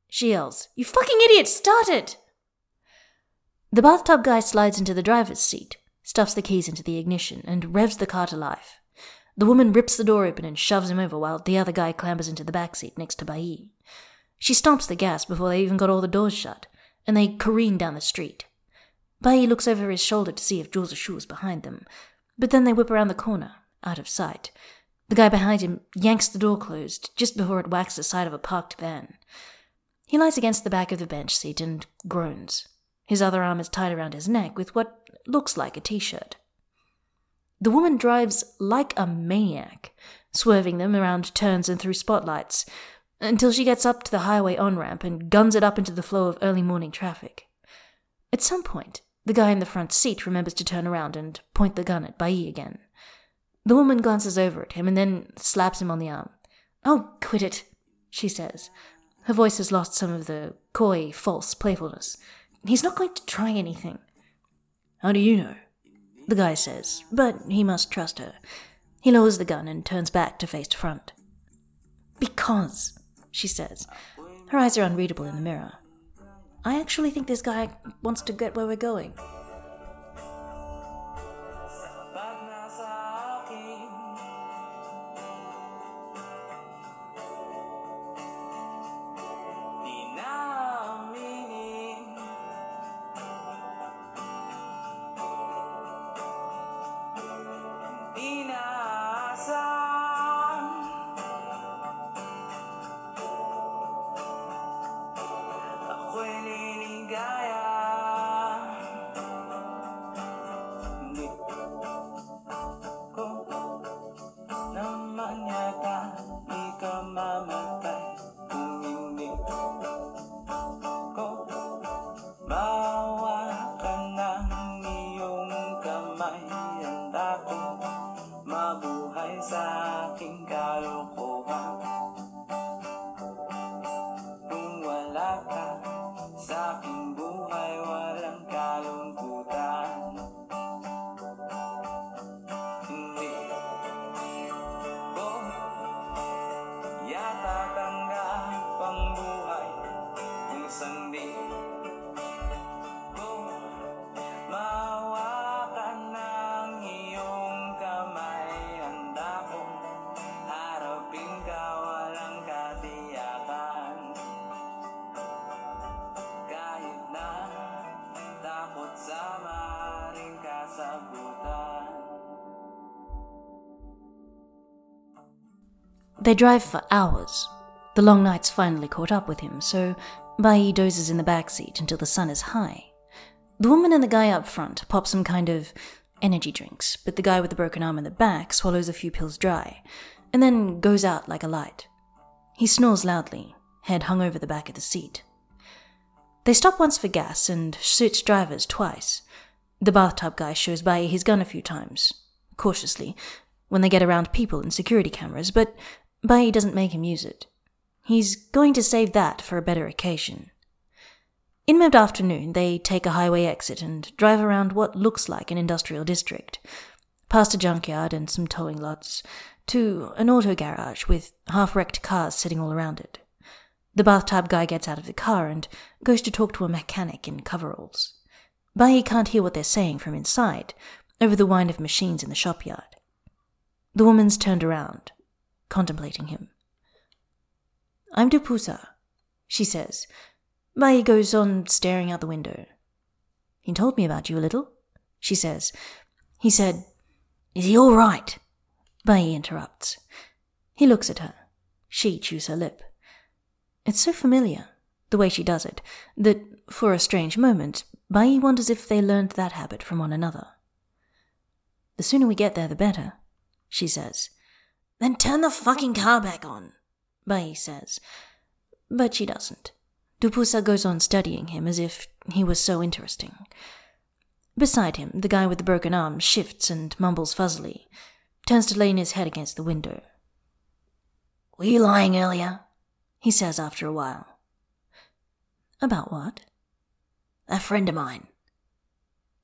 She yells. You fucking idiot, start it! The bathtub guy slides into the driver's seat, stuffs the keys into the ignition, and revs the car to life. The woman rips the door open and shoves him over while the other guy clambers into the back seat next to Bai. She stomps the gas before they even got all the doors shut, and they careen down the street. Bai looks over his shoulder to see if Zhou Zishu is behind them, but then they whip around the corner, out of sight. The guy behind him yanks the door closed just before it whacks the side of a parked van. He lies against the back of the bench seat and groans. His other arm is tied around his neck with what looks like a t shirt. The woman drives like a maniac, swerving them around turns and through spotlights, until she gets up to the highway on ramp and guns it up into the flow of early morning traffic. At some point, the guy in the front seat remembers to turn around and point the gun at Bai again. The woman glances over at him and then slaps him on the arm. Oh, quit it, she says. Her voice has lost some of the coy, false playfulness. He's not going to try anything. How do you know? The guy says, but he must trust her. He lowers the gun and turns back to face to front. Because, she says. Her eyes are unreadable in the mirror. I actually think this guy wants to get where we're going. They drive for hours. The long nights finally caught up with him, so Bai dozes in the back seat until the sun is high. The woman and the guy up front pop some kind of energy drinks, but the guy with the broken arm in the back swallows a few pills dry, and then goes out like a light. He snores loudly, head hung over the back of the seat. They stop once for gas and switch drivers twice. The bathtub guy shows Bai his gun a few times, cautiously, when they get around people and security cameras, but Bai doesn't make him use it. He's going to save that for a better occasion. In mid afternoon, they take a highway exit and drive around what looks like an industrial district, past a junkyard and some towing lots, to an auto garage with half wrecked cars sitting all around it. The bathtub guy gets out of the car and goes to talk to a mechanic in coveralls. Bai can't hear what they're saying from inside, over the whine of machines in the shopyard. The woman's turned around contemplating him. I'm Dupusa, she says. Bai goes on staring out the window. He told me about you a little, she says. He said, Is he all right? Bai interrupts. He looks at her. She chews her lip. It's so familiar, the way she does it, that for a strange moment, Bai wonders if they learned that habit from one another. The sooner we get there, the better, she says. Then turn the fucking car back on, Bai says. But she doesn't. Dupusa goes on studying him as if he was so interesting. Beside him, the guy with the broken arm shifts and mumbles fuzzily, turns to lean his head against the window. Were you lying earlier? He says after a while. About what? A friend of mine.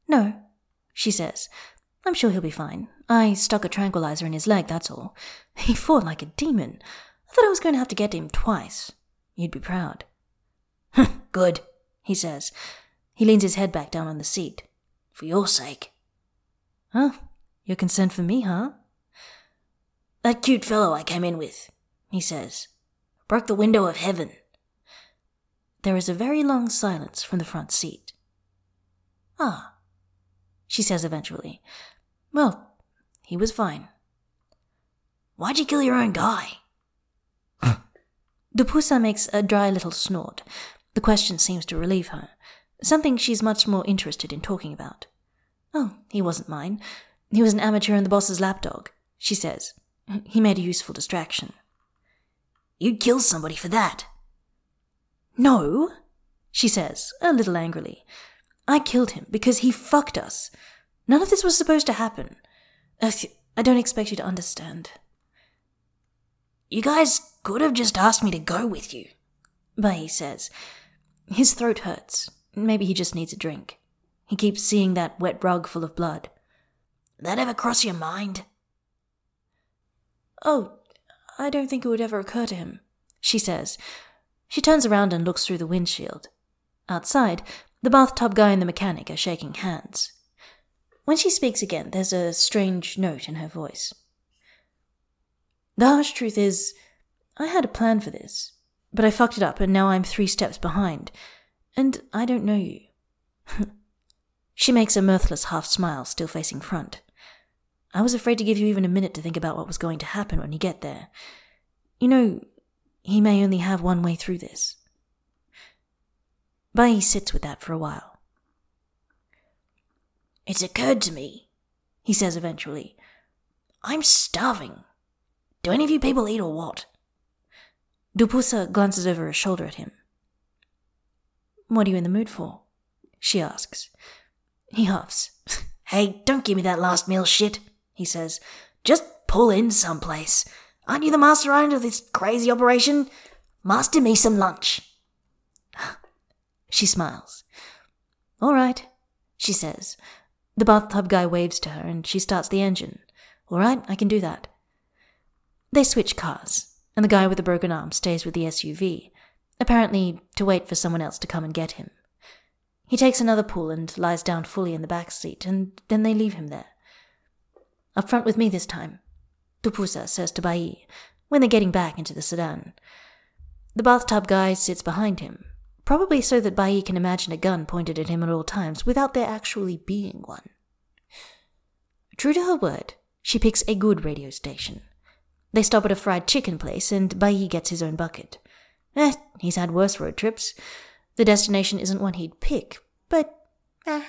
No, she says, I'm sure he'll be fine. I stuck a tranquilizer in his leg, that's all. He fought like a demon. I thought I was going to have to get to him twice. You'd be proud. Good, he says. He leans his head back down on the seat. For your sake. Huh? You're concerned for me, huh? That cute fellow I came in with, he says. Broke the window of heaven. there is a very long silence from the front seat. Ah, she says eventually. Well, he was fine. Why'd you kill your own guy? Dupusa makes a dry little snort. The question seems to relieve her. Something she's much more interested in talking about. Oh, he wasn't mine. He was an amateur and the boss's lapdog, she says. He made a useful distraction. You'd kill somebody for that. No, she says, a little angrily. I killed him because he fucked us. None of this was supposed to happen. I don't expect you to understand. You guys could have just asked me to go with you. Bai says. His throat hurts. Maybe he just needs a drink. He keeps seeing that wet rug full of blood. That ever cross your mind? Oh, I don't think it would ever occur to him, she says. She turns around and looks through the windshield. Outside, the bathtub guy and the mechanic are shaking hands. When she speaks again, there's a strange note in her voice. The harsh truth is, I had a plan for this, but I fucked it up and now I'm three steps behind, and I don't know you. she makes a mirthless half smile, still facing front. I was afraid to give you even a minute to think about what was going to happen when you get there. You know, he may only have one way through this. Bai sits with that for a while. It's occurred to me, he says eventually. I'm starving. Do any of you people eat or what? Dupusa glances over her shoulder at him. What are you in the mood for? she asks. He huffs. hey, don't give me that last meal shit he says. Just pull in someplace. Aren't you the mastermind of this crazy operation? Master me some lunch. she smiles. All right, she says. The bathtub guy waves to her and she starts the engine. All right, I can do that. They switch cars, and the guy with the broken arm stays with the SUV, apparently to wait for someone else to come and get him. He takes another pull and lies down fully in the back seat, and then they leave him there. Up front with me this time, Dupusa says to Bai when they're getting back into the sedan. The bathtub guy sits behind him, probably so that Bai can imagine a gun pointed at him at all times without there actually being one. True to her word, she picks a good radio station. They stop at a fried chicken place, and Bai gets his own bucket. Eh, he's had worse road trips. The destination isn't one he'd pick, but eh,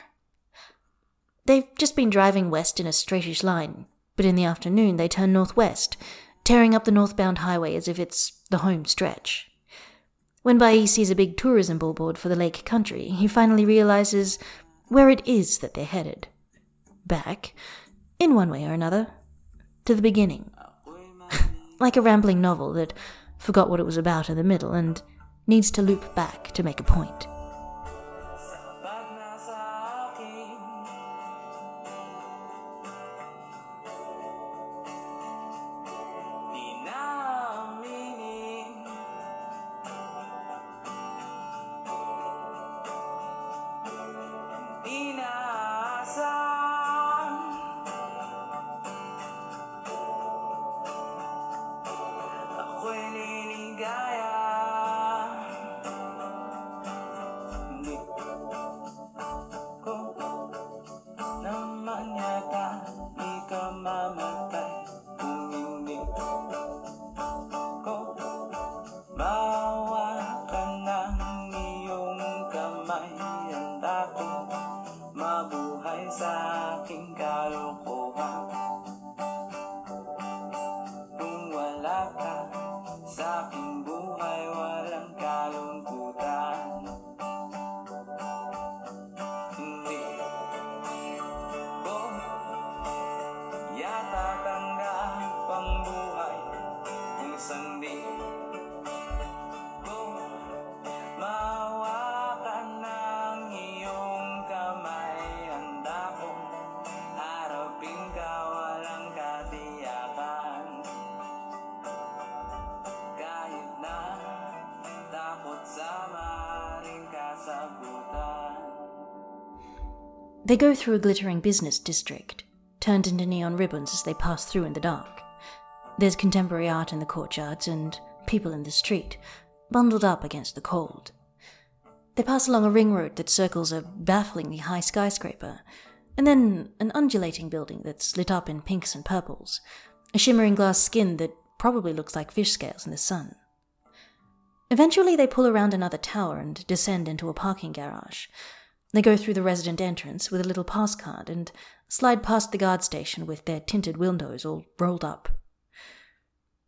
They've just been driving west in a straightish line, but in the afternoon they turn northwest, tearing up the northbound highway as if it's the home stretch. When Bai sees a big tourism billboard for the lake country, he finally realizes where it is that they're headed. Back, in one way or another, to the beginning. Like a rambling novel that forgot what it was about in the middle and needs to loop back to make a point. They go through a glittering business district, turned into neon ribbons as they pass through in the dark. There's contemporary art in the courtyards and people in the street, bundled up against the cold. They pass along a ring road that circles a bafflingly high skyscraper, and then an undulating building that's lit up in pinks and purples, a shimmering glass skin that probably looks like fish scales in the sun. Eventually, they pull around another tower and descend into a parking garage. They go through the resident entrance with a little pass card and slide past the guard station with their tinted windows all rolled up.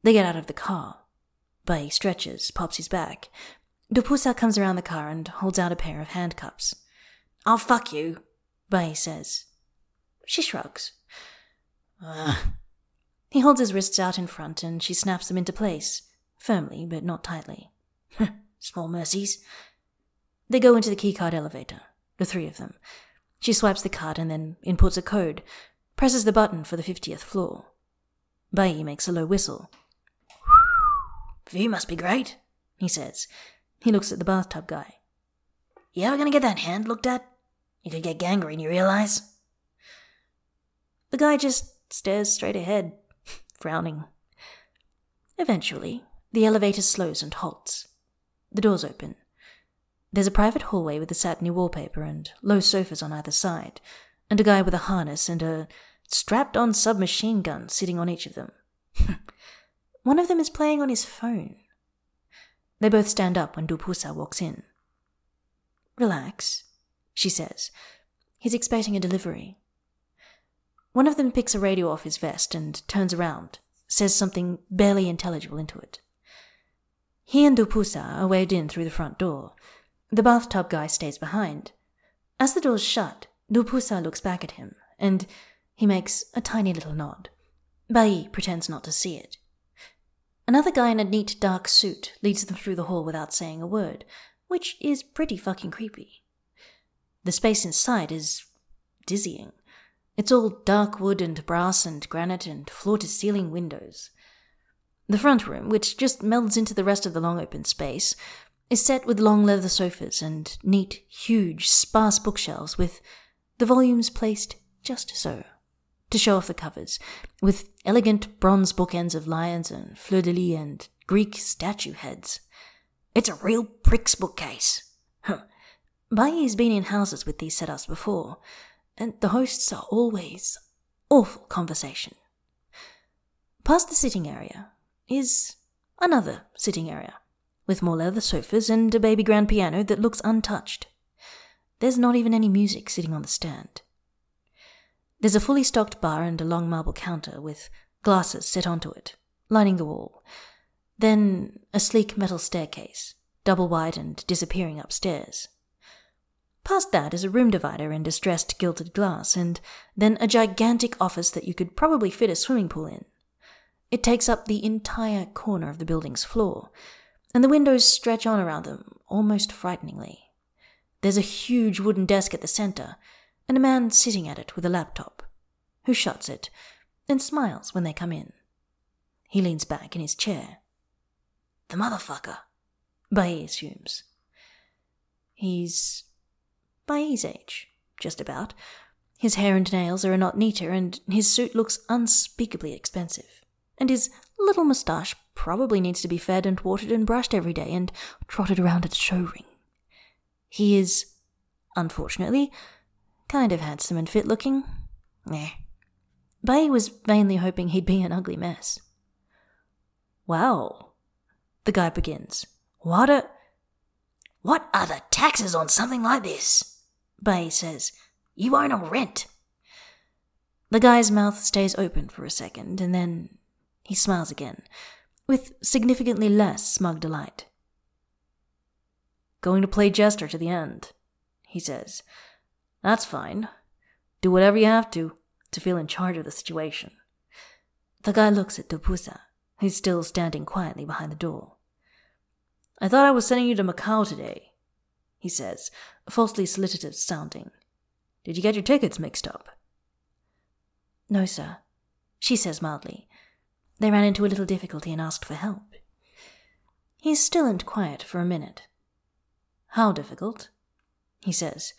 They get out of the car. Bai stretches, pops his back. Dupusa comes around the car and holds out a pair of handcuffs. I'll fuck you, Bai says. She shrugs. Uh, He holds his wrists out in front and she snaps them into place, firmly but not tightly. small mercies. They go into the keycard elevator, the three of them. She swipes the card and then inputs a code, presses the button for the 50th floor. Bai makes a low whistle. View must be great, He says. He looks at the bathtub guy. You ever gonna get that hand looked at? You could get gangrene, you realize? The guy just stares straight ahead, frowning. Eventually, the elevator slows and halts. The doors open. There's a private hallway with a satiny wallpaper and low sofas on either side, and a guy with a harness and a strapped on submachine gun sitting on each of them. One of them is playing on his phone. They both stand up when Dupusa walks in. Relax, she says. He's expecting a delivery. One of them picks a radio off his vest and turns around, says something barely intelligible into it. He and Dupusa are waved in through the front door. The bathtub guy stays behind. As the doors shut, Dupusa looks back at him, and he makes a tiny little nod. Bai pretends not to see it. Another guy in a neat dark suit leads them through the hall without saying a word, which is pretty fucking creepy. The space inside is dizzying. It's all dark wood and brass and granite and floor to ceiling windows. The front room, which just melds into the rest of the long open space, is set with long leather sofas and neat, huge, sparse bookshelves with the volumes placed just so, to show off the covers, with elegant bronze bookends of lions and fleur de lis and Greek statue heads. It's a real bricks bookcase. Huh. Bai's been in houses with these setups before, and the hosts are always awful conversation. Past the sitting area is another sitting area, with more leather sofas and a baby grand piano that looks untouched. There's not even any music sitting on the stand. There's a fully stocked bar and a long marble counter with glasses set onto it, lining the wall. Then a sleek metal staircase, double wide and disappearing upstairs. Past that is a room divider in distressed gilded glass, and then a gigantic office that you could probably fit a swimming pool in. It takes up the entire corner of the building's floor, and the windows stretch on around them almost frighteningly. There's a huge wooden desk at the center, and a man sitting at it with a laptop, who shuts it and smiles when they come in. He leans back in his chair. The motherfucker. Bai assumes. He's Bai's age, just about. His hair and nails are a lot neater, and his suit looks unspeakably expensive. And his little moustache probably needs to be fed and watered and brushed every day and trotted around its show ring. He is, unfortunately, kind of handsome and fit looking. Eh. Bai was vainly hoping he'd be an ugly mess. Well, the guy begins. What a. What are the taxes on something like this? Bai says. You own a rent. The guy's mouth stays open for a second, and then he smiles again, with significantly less smug delight. Going to play jester to the end, he says. That's fine. Do whatever you have to to feel in charge of the situation. The guy looks at Dupusa, who's still standing quietly behind the door. I thought I was sending you to Macau today, he says, falsely solicitous sounding. Did you get your tickets mixed up? No, sir, she says mildly. They ran into a little difficulty and asked for help. He's still and quiet for a minute. How difficult? he says.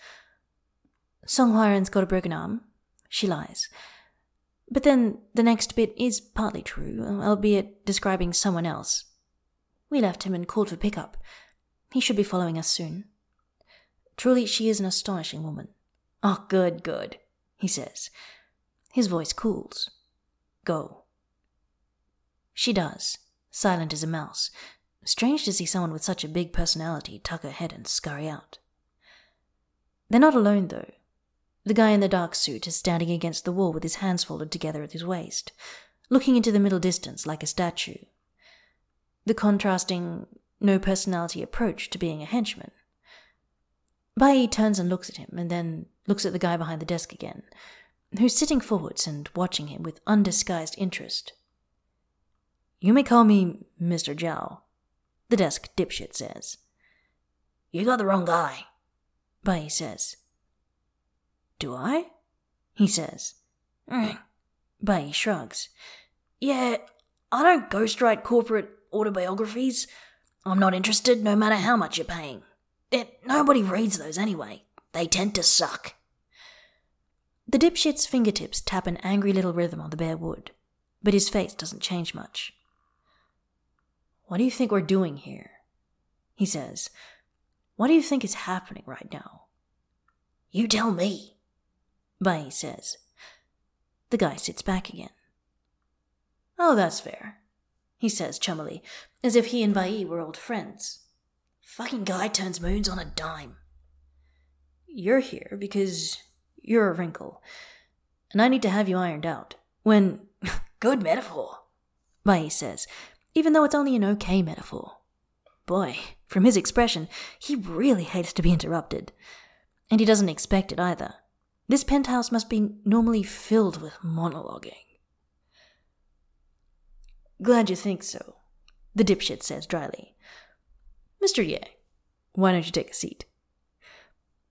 Song Huairan's got a broken arm. She lies. But then the next bit is partly true, albeit describing someone else. We left him and called for pickup. He should be following us soon. Truly, she is an astonishing woman. Oh, good, good, he says. His voice cools. Go. She does, silent as a mouse. Strange to see someone with such a big personality tuck her head and scurry out. They're not alone, though. The guy in the dark suit is standing against the wall with his hands folded together at his waist, looking into the middle distance like a statue. The contrasting, no personality approach to being a henchman. Bai turns and looks at him, and then looks at the guy behind the desk again, who's sitting forwards and watching him with undisguised interest. You may call me Mr. Zhao, the desk dipshit says. You got the wrong guy, Bai says. Do I? He says. Mm. Bai shrugs. Yeah, I don't ghostwrite corporate autobiographies. I'm not interested no matter how much you're paying. It, nobody reads those anyway. They tend to suck. The dipshit's fingertips tap an angry little rhythm on the bare wood, but his face doesn't change much. What do you think we're doing here? He says. What do you think is happening right now? You tell me, Bai says. The guy sits back again. Oh, that's fair, he says chummily, as if he and Bai were old friends. Fucking guy turns moons on a dime. You're here because you're a wrinkle, and I need to have you ironed out. When. Good metaphor, Bai says, even though it's only an okay metaphor. Boy, from his expression, he really hates to be interrupted. And he doesn't expect it either. This penthouse must be normally filled with monologuing. Glad you think so, the dipshit says dryly. Mr. Ye, why don't you take a seat?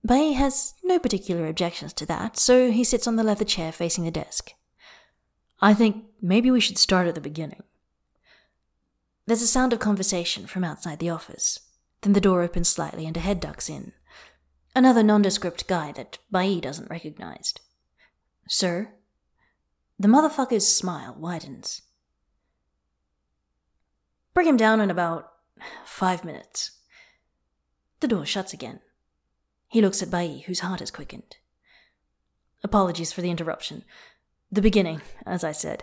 Bai has no particular objections to that, so he sits on the leather chair facing the desk. I think maybe we should start at the beginning. There's a sound of conversation from outside the office. Then the door opens slightly and a head ducks in. Another nondescript guy that Bai doesn't recognize. Sir? The motherfucker's smile widens. Bring him down in about five minutes. The door shuts again. He looks at Bai, whose heart has quickened. Apologies for the interruption. The beginning, as I said.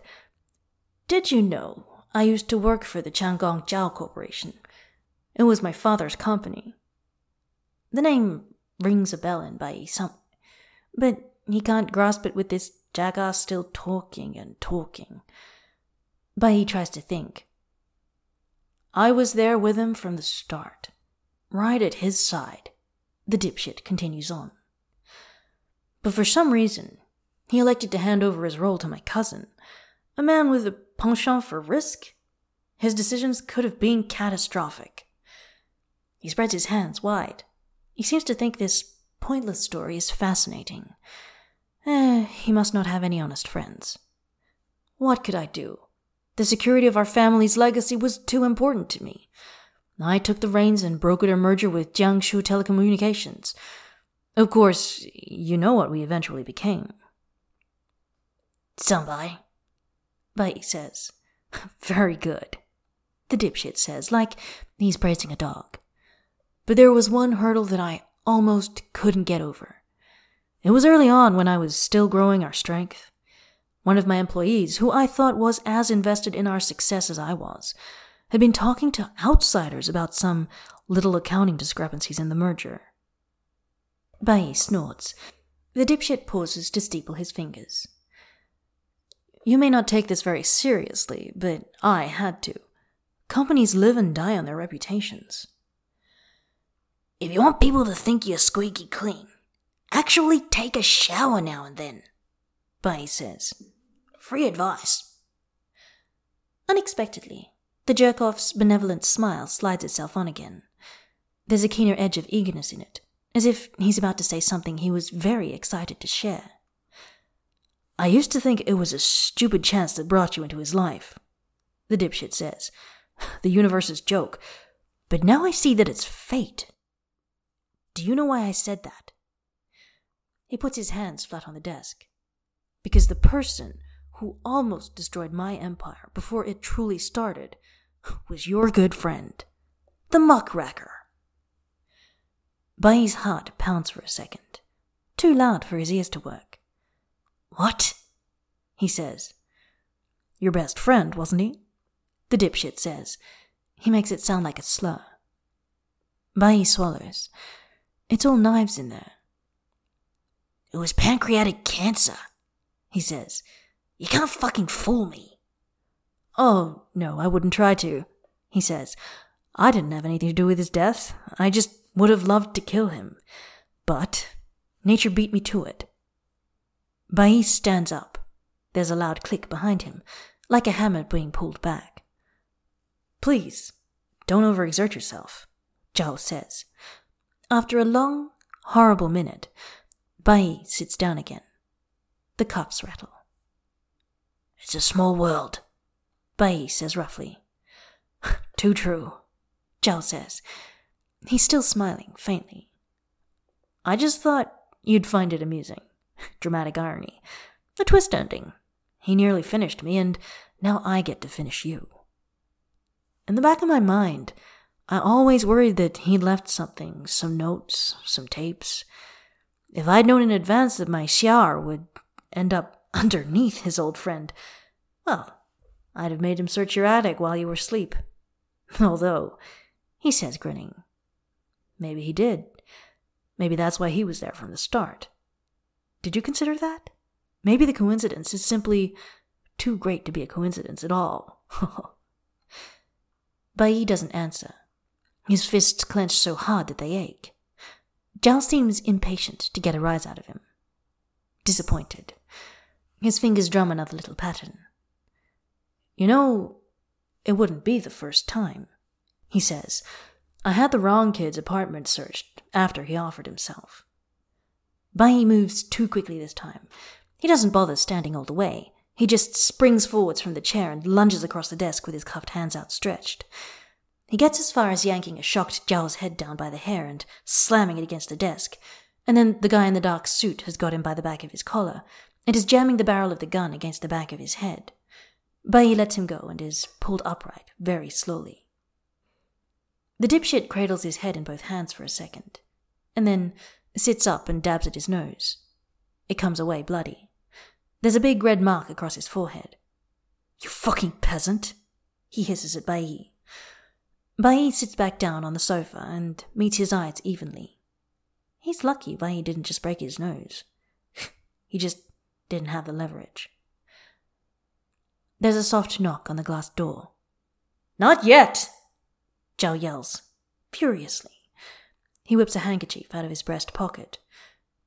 Did you know I used to work for the Changgong Jiao Corporation? It was my father's company. The name rings a bell in Bai some, but he can't grasp it with this jackass still talking and talking. Bai tries to think. I was there with him from the start, right at his side. The dipshit continues on. But for some reason, he elected to hand over his role to my cousin, a man with a penchant for risk. His decisions could have been catastrophic. He spreads his hands wide. He seems to think this pointless story is fascinating. Eh, he must not have any honest friends. What could I do? The security of our family's legacy was too important to me. I took the reins and brokered a merger with Jiangsu Telecommunications. Of course, you know what we eventually became. Somebody, Bai says. Very good, the dipshit says, like he's praising a dog. But there was one hurdle that I almost couldn't get over. It was early on when I was still growing our strength. One of my employees, who I thought was as invested in our success as I was, had been talking to outsiders about some little accounting discrepancies in the merger. Bai snorts. The dipshit pauses to steeple his fingers. You may not take this very seriously, but I had to. Companies live and die on their reputations. If you want people to think you're squeaky clean, actually take a shower now and then, Bai says. Free advice. Unexpectedly, the jerk off's benevolent smile slides itself on again. There's a keener edge of eagerness in it, as if he's about to say something he was very excited to share. I used to think it was a stupid chance that brought you into his life, the dipshit says. The universe's joke. But now I see that it's fate. Do you know why I said that? He puts his hands flat on the desk. Because the person who almost destroyed my empire before it truly started was your good friend, the muckraker. Bai's heart pounds for a second, too loud for his ears to work. What? He says. Your best friend, wasn't he? The dipshit says. He makes it sound like a slur. Bai swallows. It's all knives in there. It was pancreatic cancer, he says. You can't fucking fool me. Oh, no, I wouldn't try to, he says. I didn't have anything to do with his death. I just would have loved to kill him. But nature beat me to it. Bai stands up. There's a loud click behind him, like a hammer being pulled back. Please, don't overexert yourself, Zhao says. After a long, horrible minute, Bai sits down again. The cuffs rattle. It's a small world, Bai says roughly. Too true, Zhao says. He's still smiling, faintly. I just thought you'd find it amusing. Dramatic irony. A twist ending. He nearly finished me, and now I get to finish you. In the back of my mind, I always worried that he'd left something, some notes, some tapes. If I'd known in advance that my Xiar would end up underneath his old friend, well, I'd have made him search your attic while you were asleep. Although, he says, grinning, maybe he did. Maybe that's why he was there from the start. Did you consider that? Maybe the coincidence is simply too great to be a coincidence at all. Bai doesn't answer. His fists clench so hard that they ache. Zhao seems impatient to get a rise out of him. Disappointed. His fingers drum another little pattern. You know, it wouldn't be the first time, he says. I had the wrong kid's apartment searched after he offered himself. Bai moves too quickly this time. He doesn't bother standing all the way. He just springs forwards from the chair and lunges across the desk with his cuffed hands outstretched. He gets as far as yanking a shocked Zhao's head down by the hair and slamming it against the desk, and then the guy in the dark suit has got him by the back of his collar and is jamming the barrel of the gun against the back of his head. Bai lets him go and is pulled upright very slowly. The dipshit cradles his head in both hands for a second, and then sits up and dabs at his nose. It comes away bloody. There's a big red mark across his forehead. You fucking peasant! He hisses at Bai. Bai sits back down on the sofa and meets his eyes evenly. He's lucky Bai didn't just break his nose. he just didn't have the leverage. There's a soft knock on the glass door. Not yet! Zhao yells, furiously. He whips a handkerchief out of his breast pocket,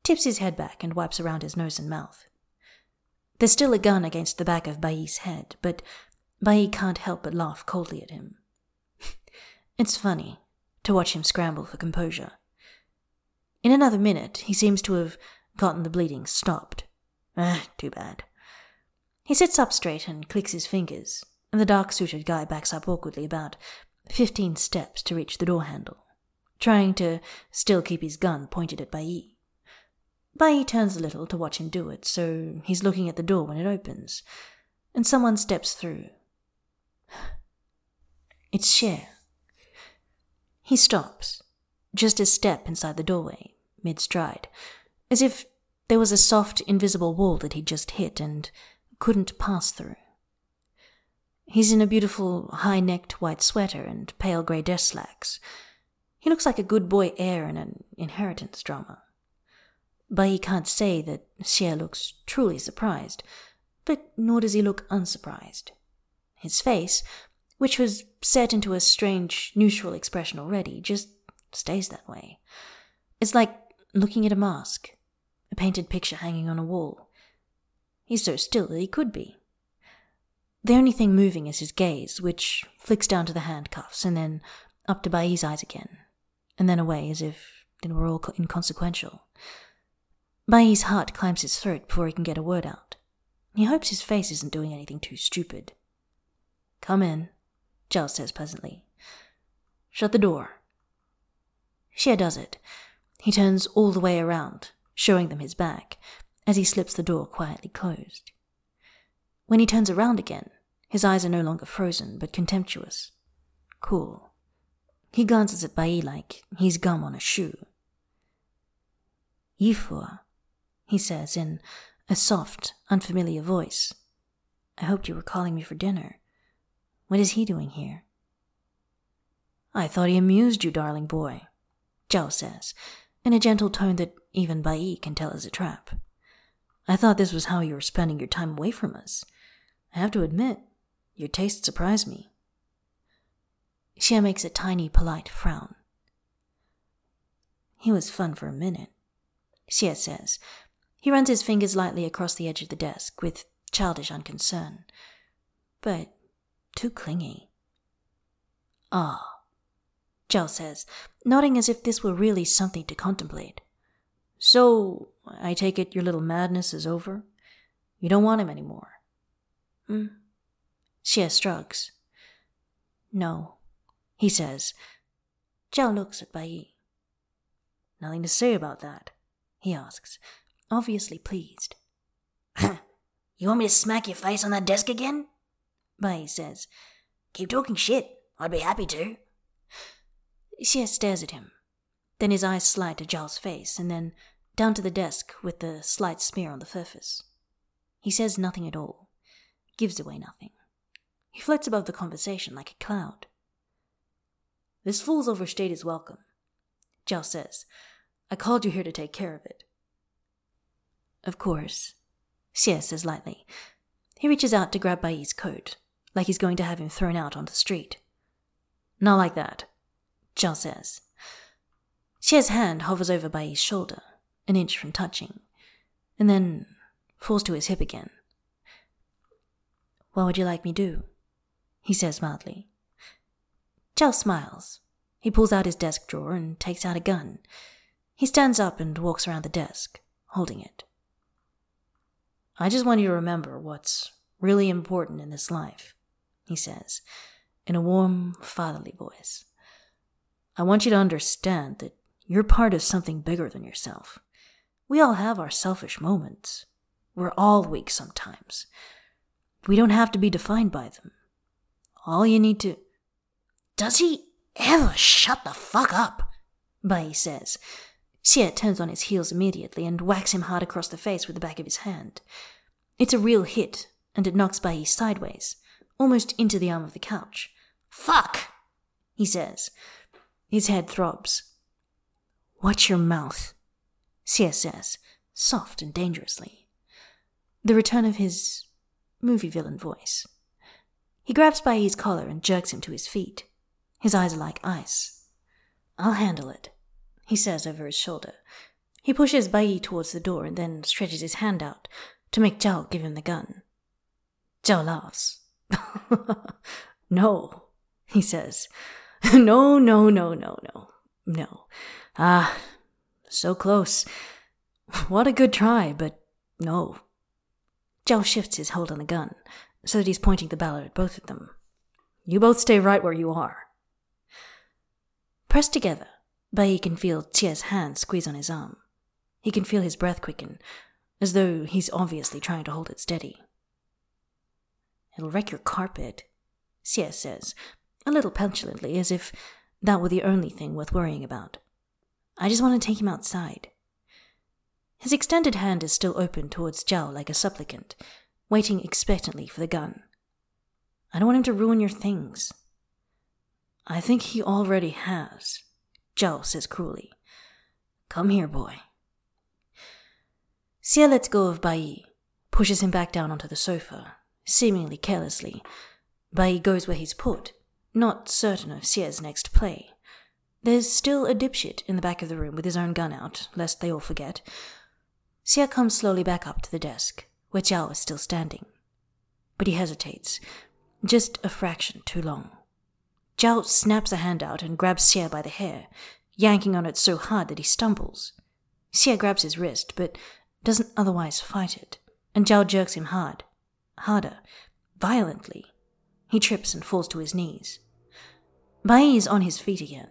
tips his head back, and wipes around his nose and mouth. There's still a gun against the back of Bai's head, but Bai can't help but laugh coldly at him. it's funny to watch him scramble for composure. In another minute, he seems to have gotten the bleeding stopped. Ah, too bad. He sits up straight and clicks his fingers, and the dark suited guy backs up awkwardly about fifteen steps to reach the door handle trying to still keep his gun pointed at Bai. Bai turns a little to watch him do it, so he's looking at the door when it opens, and someone steps through. It's Xie. He stops, just a step inside the doorway, mid stride, as if there was a soft, invisible wall that he'd just hit and couldn't pass through. He's in a beautiful, high necked white sweater and pale grey dress slacks, he looks like a good boy heir in an inheritance drama. But he can't say that Xie looks truly surprised, but nor does he look unsurprised. His face, which was set into a strange, neutral expression already, just stays that way. It's like looking at a mask, a painted picture hanging on a wall. He's so still that he could be. The only thing moving is his gaze, which flicks down to the handcuffs and then up to Bai's eyes again, and then away as if they were all inconsequential. Bai's heart climbs his throat before he can get a word out. He hopes his face isn't doing anything too stupid. Come in, Zhao says pleasantly. Shut the door. Xie does it. He turns all the way around, showing them his back, as he slips the door quietly closed. When he turns around again, his eyes are no longer frozen, but contemptuous. Cool. He glances at Bai like he's gum on a shoe. Yifua, he says in a soft, unfamiliar voice. I hoped you were calling me for dinner. What is he doing here? I thought he amused you, darling boy, Zhao says, in a gentle tone that even Bai can tell is a trap. I thought this was how you were spending your time away from us. I have to admit, your taste surprised me. Xie makes a tiny, polite frown. He was fun for a minute, Xie says. He runs his fingers lightly across the edge of the desk with childish unconcern. But too clingy. Ah, Zhao says, nodding as if this were really something to contemplate. So, I take it your little madness is over? You don't want him anymore? Hmm. Xie shrugs. No, he says. Zhao looks at Bai. Nothing to say about that, he asks, obviously pleased. you want me to smack your face on that desk again? Bai says. Keep talking shit. I'd be happy to. Xie stares at him. Then his eyes slide to Zhao's face, and then down to the desk with the slight smear on the surface. He says nothing at all, gives away nothing. He floats above the conversation like a cloud. This fool's overstayed his welcome, Zhao says. I called you here to take care of it. Of course, Xie says lightly. He reaches out to grab Bai's coat, like he's going to have him thrown out on the street. Not like that, Zhao says. Xie's hand hovers over Bai's shoulder, an inch from touching, and then falls to his hip again. What would you like me do? he says mildly. Zhao smiles. He pulls out his desk drawer and takes out a gun. He stands up and walks around the desk, holding it. I just want you to remember what's really important in this life, he says, in a warm, fatherly voice. I want you to understand that you're part of something bigger than yourself. We all have our selfish moments. We're all weak sometimes. We don't have to be defined by them. All you need to. Does he ever shut the fuck up? Bai says. Xie turns on his heels immediately and whacks him hard across the face with the back of his hand. It's a real hit, and it knocks Bai sideways, almost into the arm of the couch. Fuck, he says. His head throbs. Watch your mouth, Xie says, soft and dangerously. The return of his movie villain voice. He grabs Bai's collar and jerks him to his feet. His eyes are like ice. I'll handle it, he says over his shoulder. He pushes Bai towards the door and then stretches his hand out to make Zhao give him the gun. Zhao laughs. no, he says. no, no, no, no, no, no. Ah, so close. What a good try, but no. Zhao shifts his hold on the gun so that he's pointing the ballot at both of them. You both stay right where you are. Pressed together, Bai can feel Xie's hand squeeze on his arm. He can feel his breath quicken, as though he's obviously trying to hold it steady. It'll wreck your carpet, Xie says, a little petulantly, as if that were the only thing worth worrying about. I just want to take him outside. His extended hand is still open towards Zhao like a supplicant, waiting expectantly for the gun. I don't want him to ruin your things. I think he already has, Zhao says cruelly. Come here, boy. Xie lets go of Bai, pushes him back down onto the sofa, seemingly carelessly. Bai goes where he's put, not certain of Xie's next play. There's still a dipshit in the back of the room with his own gun out, lest they all forget. Xie comes slowly back up to the desk, where Zhao is still standing. But he hesitates, just a fraction too long. Zhao snaps a hand out and grabs Xie by the hair, yanking on it so hard that he stumbles. Xie grabs his wrist, but doesn't otherwise fight it, and Zhao jerks him hard, harder, violently. He trips and falls to his knees. Bai is on his feet again.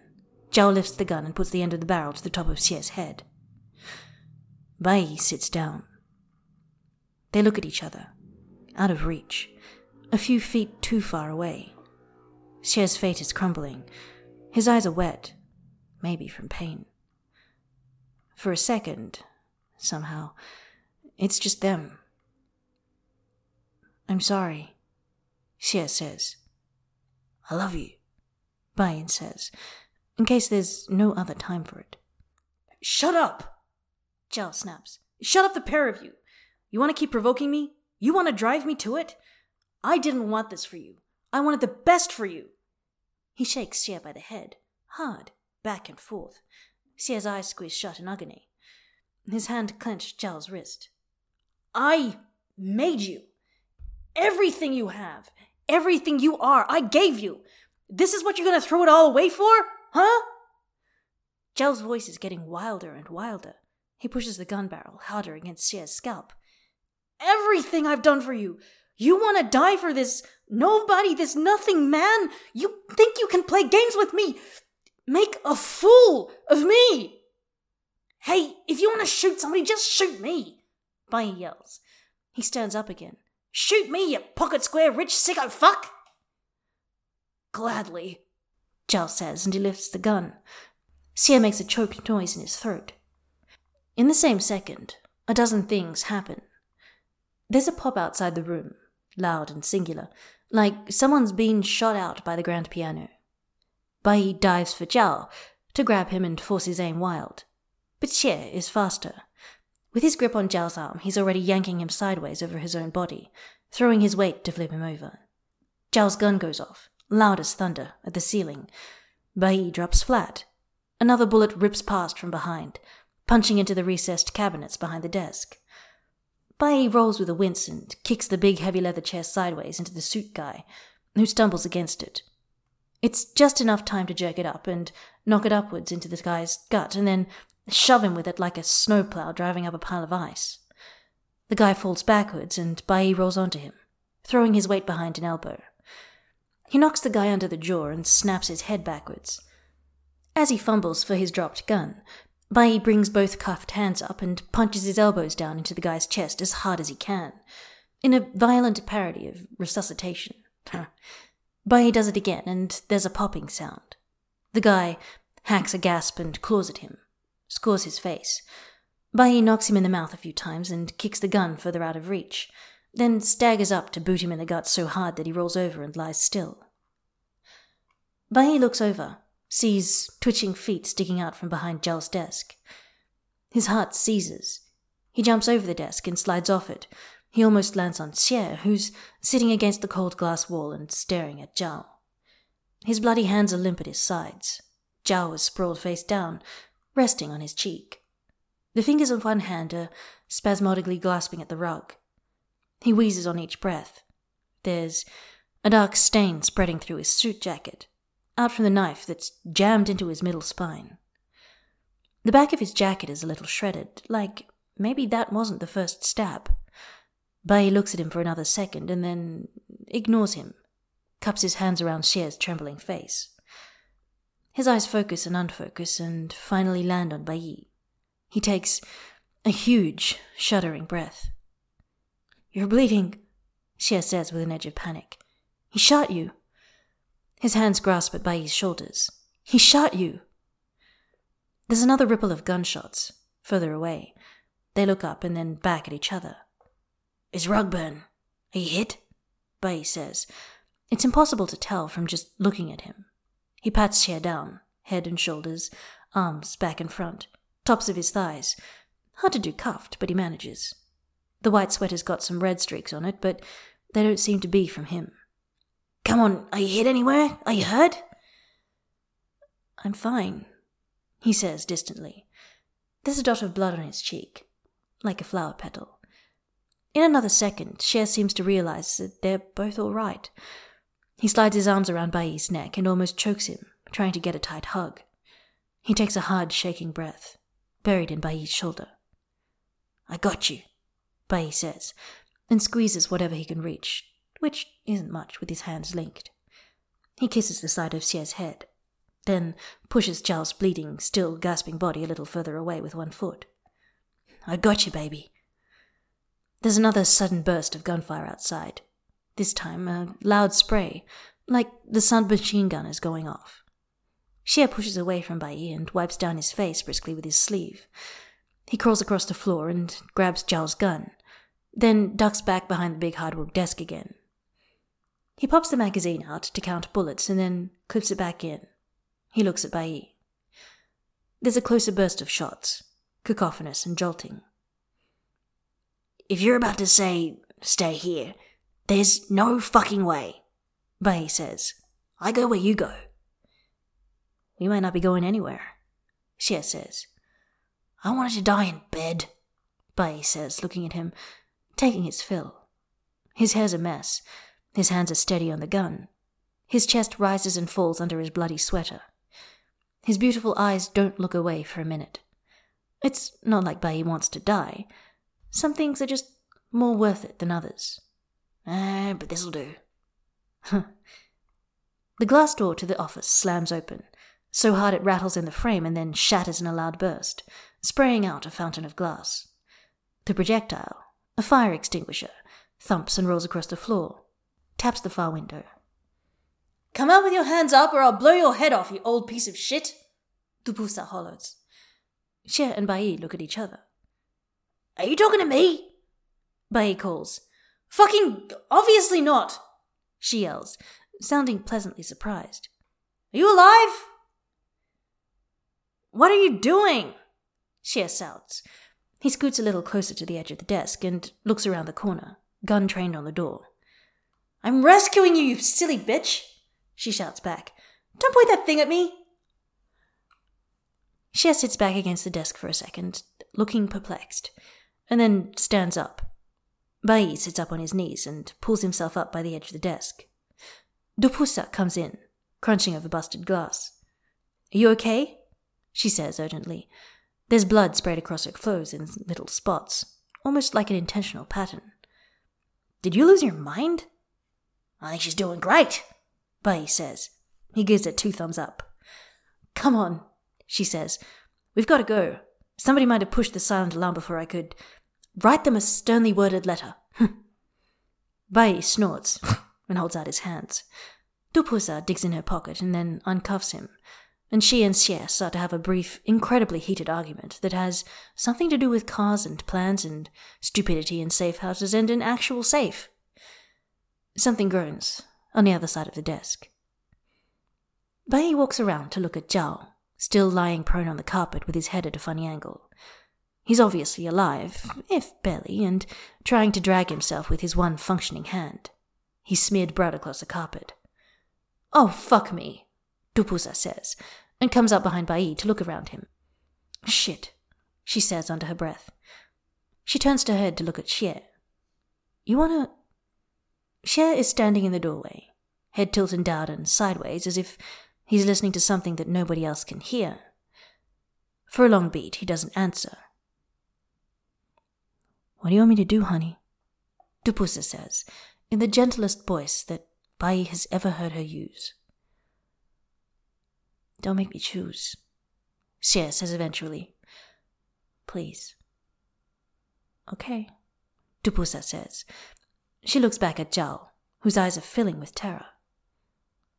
Zhao lifts the gun and puts the end of the barrel to the top of Xie's head. Bai sits down. They look at each other, out of reach, a few feet too far away. Xie's fate is crumbling. His eyes are wet, maybe from pain. For a second, somehow. It's just them. I'm sorry, Xie says. I love you, Bayan says, in case there's no other time for it. Shut up! Jell snaps. Shut up, the pair of you. You want to keep provoking me? You want to drive me to it? I didn't want this for you. I wanted the best for you. He shakes Xie by the head, hard, back and forth. Xie's eyes squeeze shut in agony. His hand clenched Zhao's wrist. I made you. Everything you have, everything you are, I gave you. This is what you're going to throw it all away for? Huh? Zhao's voice is getting wilder and wilder. He pushes the gun barrel harder against Xie's scalp. Everything I've done for you. You want to die for this nobody, this nothing man? You think you can play games with me? Make a fool of me! Hey, if you want to shoot somebody, just shoot me! Bai yells. He stands up again. Shoot me, you pocket square rich sicko fuck! Gladly, Zhao says, and he lifts the gun. Xie makes a choked noise in his throat. In the same second, a dozen things happen. There's a pop outside the room, loud and singular, like someone's been shot out by the grand piano. Bai dives for Zhao to grab him and force his aim wild. But Xie is faster. With his grip on Zhao's arm, he's already yanking him sideways over his own body, throwing his weight to flip him over. Zhao's gun goes off, loud as thunder, at the ceiling. Bai drops flat. Another bullet rips past from behind, punching into the recessed cabinets behind the desk. Bai rolls with a wince and kicks the big heavy leather chair sideways into the suit guy, who stumbles against it. It's just enough time to jerk it up and knock it upwards into the guy's gut, and then shove him with it like a snowplow driving up a pile of ice. The guy falls backwards, and Bai rolls onto him, throwing his weight behind an elbow. He knocks the guy under the jaw and snaps his head backwards. As he fumbles for his dropped gun, Bai brings both cuffed hands up and punches his elbows down into the guy's chest as hard as he can, in a violent parody of resuscitation. Bai does it again, and there's a popping sound. The guy hacks a gasp and claws at him, scores his face. Bai knocks him in the mouth a few times and kicks the gun further out of reach, then staggers up to boot him in the gut so hard that he rolls over and lies still. Bai looks over sees twitching feet sticking out from behind Zhao's desk. His heart seizes. He jumps over the desk and slides off it. He almost lands on Xie, who's sitting against the cold glass wall and staring at Zhao. His bloody hands are limp at his sides. Zhao is sprawled face down, resting on his cheek. The fingers of one hand are spasmodically grasping at the rug. He wheezes on each breath. There's a dark stain spreading through his suit jacket out from the knife that's jammed into his middle spine. The back of his jacket is a little shredded, like maybe that wasn't the first stab. Bai looks at him for another second and then ignores him, cups his hands around Xie's trembling face. His eyes focus and unfocus and finally land on Bai. He takes a huge, shuddering breath. You're bleeding, Xie says with an edge of panic. He shot you. His hands grasp at Bai's shoulders. He shot you! There's another ripple of gunshots, further away. They look up and then back at each other. Is Rugburn? Are you hit? Bai says. It's impossible to tell from just looking at him. He pats Xie down, head and shoulders, arms back and front, tops of his thighs. Hard to do cuffed, but he manages. The white sweater's got some red streaks on it, but they don't seem to be from him. Come on, are you hit anywhere? Are you hurt? I'm fine, he says distantly. There's a dot of blood on his cheek, like a flower petal. In another second, Xie seems to realize that they're both all right. He slides his arms around Bai's neck and almost chokes him, trying to get a tight hug. He takes a hard, shaking breath, buried in Bai's shoulder. I got you, Bai says, and squeezes whatever he can reach, which isn't much with his hands linked. He kisses the side of Xie's head, then pushes Zhao's bleeding, still gasping body a little further away with one foot. I got you, baby. There's another sudden burst of gunfire outside. This time, a loud spray, like the submachine gun is going off. Xie pushes away from Bai and wipes down his face briskly with his sleeve. He crawls across the floor and grabs Zhao's gun, then ducks back behind the big hardwood desk again. He pops the magazine out to count bullets and then clips it back in. He looks at Bai. There's a closer burst of shots, cacophonous and jolting. If you're about to say, stay here, there's no fucking way, Bai says. I go where you go. We might not be going anywhere, Xie says. I wanted to die in bed, Bai says, looking at him, taking his fill. His hair's a mess. His hands are steady on the gun. His chest rises and falls under his bloody sweater. His beautiful eyes don't look away for a minute. It's not like Bai wants to die. Some things are just more worth it than others. Uh, but this'll do. the glass door to the office slams open, so hard it rattles in the frame and then shatters in a loud burst, spraying out a fountain of glass. The projectile, a fire extinguisher, thumps and rolls across the floor, taps the far window. Come out with your hands up or I'll blow your head off, you old piece of shit! Dupusa hollers. Xie and Bai look at each other. Are you talking to me? Bai calls. Fucking obviously not! She yells, sounding pleasantly surprised. Are you alive? What are you doing? Xie shouts. He scoots a little closer to the edge of the desk and looks around the corner, gun trained on the door. I'm rescuing you, you silly bitch! She shouts back. Don't point that thing at me! Xie sits back against the desk for a second, looking perplexed, and then stands up. Bai sits up on his knees and pulls himself up by the edge of the desk. Dupusa comes in, crunching over busted glass. Are you okay? She says urgently. There's blood sprayed across her clothes in little spots, almost like an intentional pattern. Did you lose your mind? I think she's doing great, Bai says. He gives it two thumbs up. Come on, she says. We've got to go. Somebody might have pushed the silent alarm before I could. Write them a sternly worded letter. Bai snorts and holds out his hands. Dupusa digs in her pocket and then uncuffs him, and she and Xie start to have a brief, incredibly heated argument that has something to do with cars and plans and stupidity and safe houses and an actual safe. Something groans on the other side of the desk. Bai walks around to look at Zhao, still lying prone on the carpet with his head at a funny angle. He's obviously alive, if barely, and trying to drag himself with his one functioning hand. He smeared blood across the carpet. Oh, fuck me, Dupusa says, and comes up behind Bai to look around him. Shit, she says under her breath. She turns her head to look at Xie. You wanna Xie is standing in the doorway, head tilted down and sideways as if he's listening to something that nobody else can hear. For a long beat, he doesn't answer. What do you want me to do, honey? Dupusa says, in the gentlest voice that Bai has ever heard her use. Don't make me choose, Xie says eventually. Please. Okay, Dupusa says, she looks back at Zhao, whose eyes are filling with terror.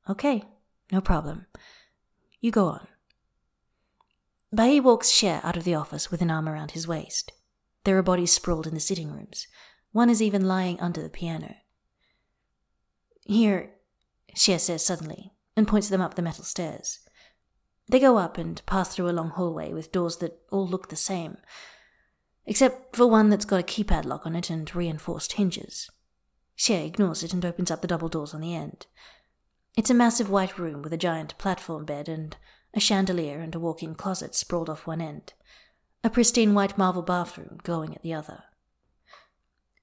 Okay, no problem. You go on. Bai walks Xie out of the office with an arm around his waist. There are bodies sprawled in the sitting rooms. One is even lying under the piano. Here, Xie says suddenly, and points them up the metal stairs. They go up and pass through a long hallway with doors that all look the same, except for one that's got a keypad lock on it and reinforced hinges. Xie ignores it and opens up the double doors on the end. It's a massive white room with a giant platform bed and a chandelier and a walk in closet sprawled off one end, a pristine white marble bathroom glowing at the other.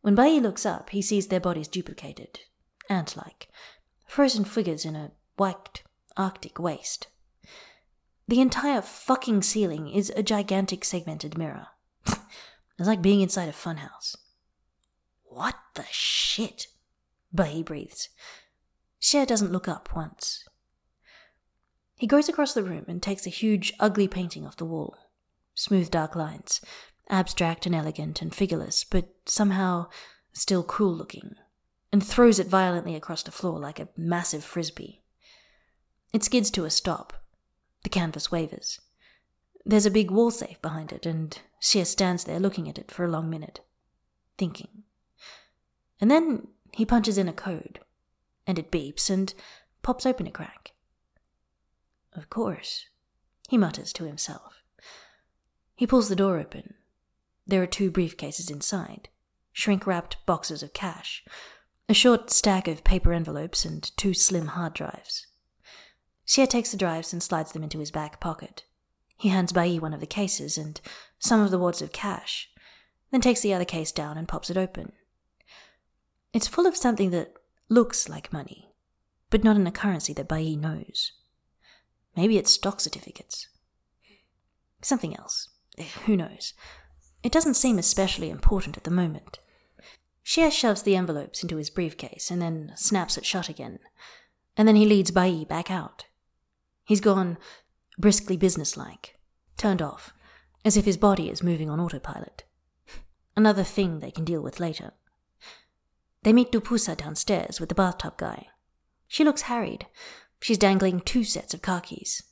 When Bai looks up, he sees their bodies duplicated, ant like, frozen figures in a white arctic waste. The entire fucking ceiling is a gigantic segmented mirror. it's like being inside a funhouse. What the shit? Bai breathes. Xie doesn't look up once. He goes across the room and takes a huge, ugly painting off the wall. Smooth dark lines, abstract and elegant and figureless, but somehow still cruel looking, and throws it violently across the floor like a massive frisbee. It skids to a stop. The canvas wavers. There's a big wall safe behind it, and Xie stands there looking at it for a long minute, thinking. And then he punches in a code, and it beeps and pops open a crack. Of course, he mutters to himself. He pulls the door open. There are two briefcases inside, shrink wrapped boxes of cash, a short stack of paper envelopes, and two slim hard drives. Xie takes the drives and slides them into his back pocket. He hands Bai one of the cases and some of the wads of cash, then takes the other case down and pops it open. It's full of something that looks like money, but not in a currency that Bai knows. Maybe it's stock certificates. Something else. Who knows? It doesn't seem especially important at the moment. Xie shoves the envelopes into his briefcase and then snaps it shut again. And then he leads Bai back out. He's gone briskly businesslike, turned off, as if his body is moving on autopilot. Another thing they can deal with later. They meet Dupusa downstairs with the bathtub guy. She looks harried. She's dangling two sets of keys.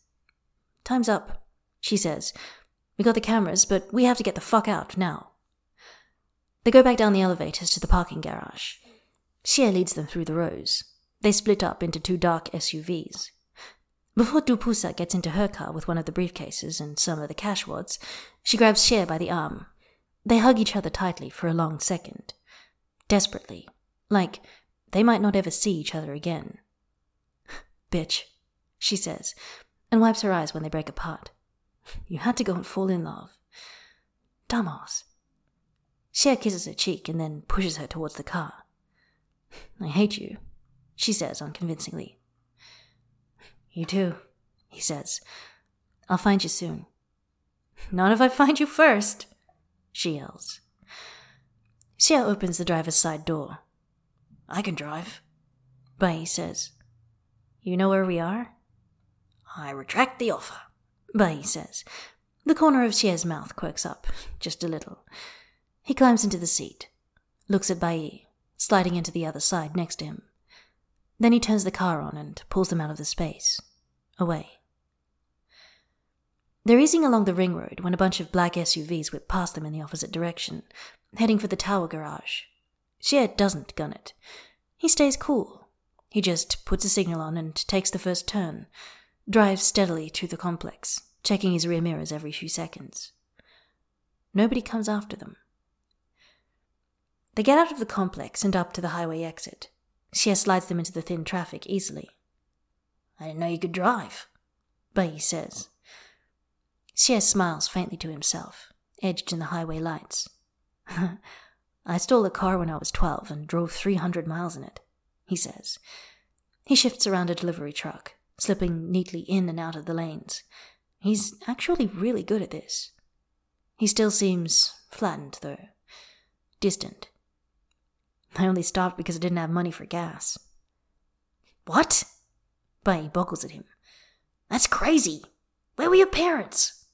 Time's up, she says. We got the cameras, but we have to get the fuck out now. They go back down the elevators to the parking garage. Xie leads them through the rows. They split up into two dark SUVs. Before Dupusa gets into her car with one of the briefcases and some of the cash wads, she grabs Xie by the arm. They hug each other tightly for a long second. Desperately. Like they might not ever see each other again. Bitch, she says, and wipes her eyes when they break apart. You had to go and fall in love. Dumbass. Xie kisses her cheek and then pushes her towards the car. I hate you, she says unconvincingly. You too, he says. I'll find you soon. Not if I find you first, she yells. Xie opens the driver's side door. I can drive, Bai says. You know where we are? I retract the offer, Bai says. The corner of Xie's mouth quirks up, just a little. He climbs into the seat, looks at Bai, sliding into the other side next to him. Then he turns the car on and pulls them out of the space, away. They're easing along the ring road when a bunch of black SUVs whip past them in the opposite direction, heading for the tower garage. Xie doesn't gun it. He stays cool. He just puts a signal on and takes the first turn, drives steadily to the complex, checking his rear mirrors every few seconds. Nobody comes after them. They get out of the complex and up to the highway exit. Xie slides them into the thin traffic easily. I didn't know you could drive, Bai says. Xie smiles faintly to himself, edged in the highway lights. I stole a car when I was 12 and drove 300 miles in it, he says. He shifts around a delivery truck, slipping neatly in and out of the lanes. He's actually really good at this. He still seems flattened, though, distant. I only stopped because I didn't have money for gas. What? Bai boggles at him. That's crazy. Where were your parents?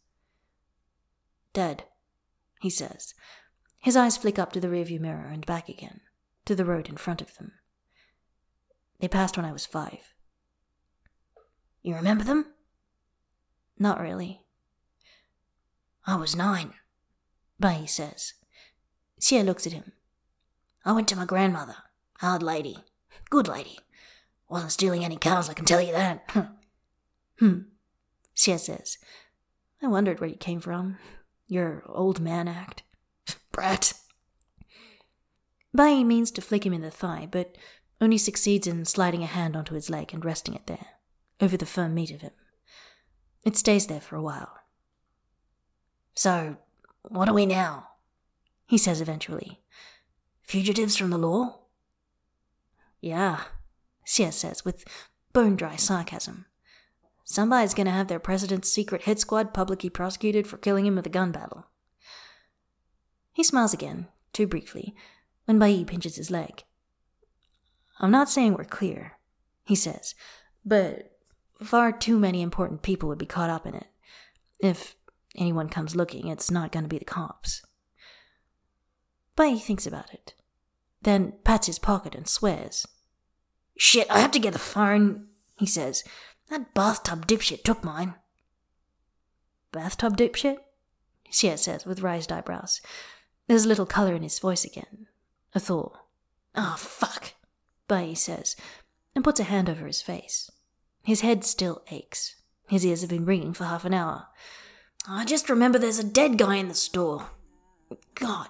Dead, he says. His eyes flick up to the rearview mirror and back again, to the road in front of them. They passed when I was five. You remember them? Not really. I was nine, Bai says. Xie looks at him. I went to my grandmother. Hard lady. Good lady. Wasn't stealing any cows, I can tell you that. hmm. Xie says. I wondered where you came from. Your old man act. Brat. Bai means to flick him in the thigh, but only succeeds in sliding a hand onto his leg and resting it there, over the firm meat of him. It stays there for a while. So, what are we now? He says eventually. Fugitives from the law? Yeah, Xie says with bone dry sarcasm. Somebody's gonna have their president's secret hit squad publicly prosecuted for killing him with a gun battle. He smiles again, too briefly, when Bai pinches his leg. I'm not saying we're clear, he says, but far too many important people would be caught up in it. If anyone comes looking, it's not going to be the cops. Bai thinks about it then pats his pocket and swears. Shit, I have to get the phone, he says. That bathtub dipshit took mine. Bathtub dipshit? Xie says with raised eyebrows. There's a little colour in his voice again. A thaw. Ah, oh, fuck, Bai says, and puts a hand over his face. His head still aches. His ears have been ringing for half an hour. I just remember there's a dead guy in the store. God,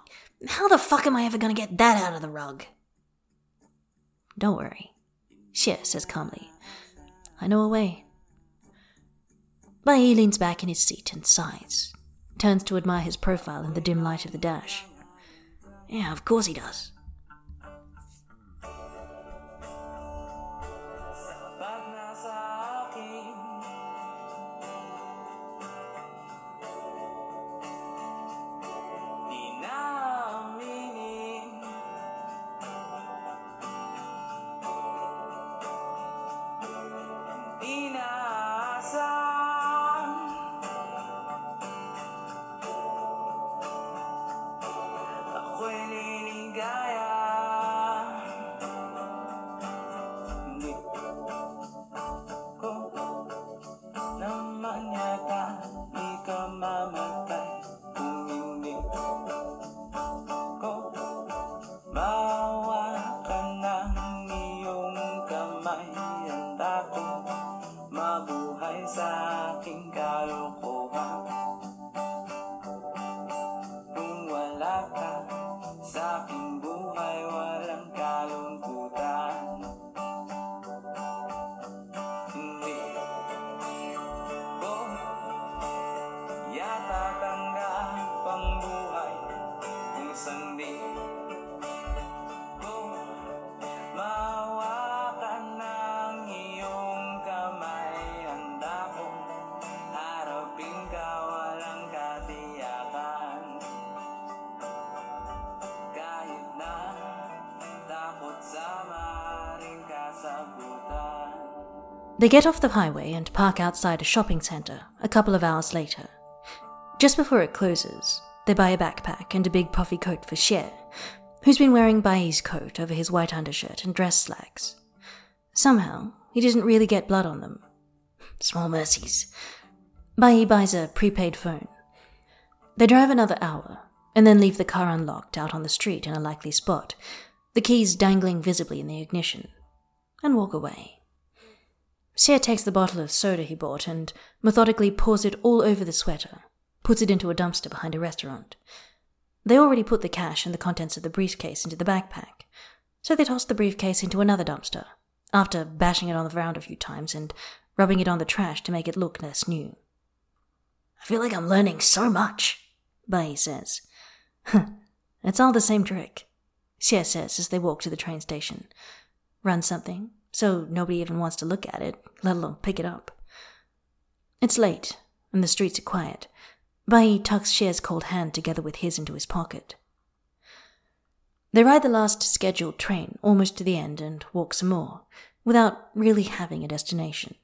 how the fuck am I ever gonna get that out of the rug? Don't worry, Xie says calmly. I know a way. Bai leans back in his seat and sighs, turns to admire his profile in the dim light of the dash. Yeah, of course he does. They get off the highway and park outside a shopping centre a couple of hours later. Just before it closes, they buy a backpack and a big puffy coat for Xie, who's been wearing Bai's coat over his white undershirt and dress slacks. Somehow, he didn't really get blood on them. Small mercies. Bai buys a prepaid phone. They drive another hour, and then leave the car unlocked out on the street in a likely spot, the keys dangling visibly in the ignition, and walk away. Xie takes the bottle of soda he bought and methodically pours it all over the sweater, puts it into a dumpster behind a restaurant. They already put the cash and the contents of the briefcase into the backpack, so they toss the briefcase into another dumpster, after bashing it on the ground a few times and rubbing it on the trash to make it look less new. I feel like I'm learning so much, Bai says. it's all the same trick, Xie says as they walk to the train station. Run something, so nobody even wants to look at it, let alone pick it up. It's late, and the streets are quiet. Bai tucks Xie's cold hand together with his into his pocket. They ride the last scheduled train almost to the end and walk some more, without really having a destination.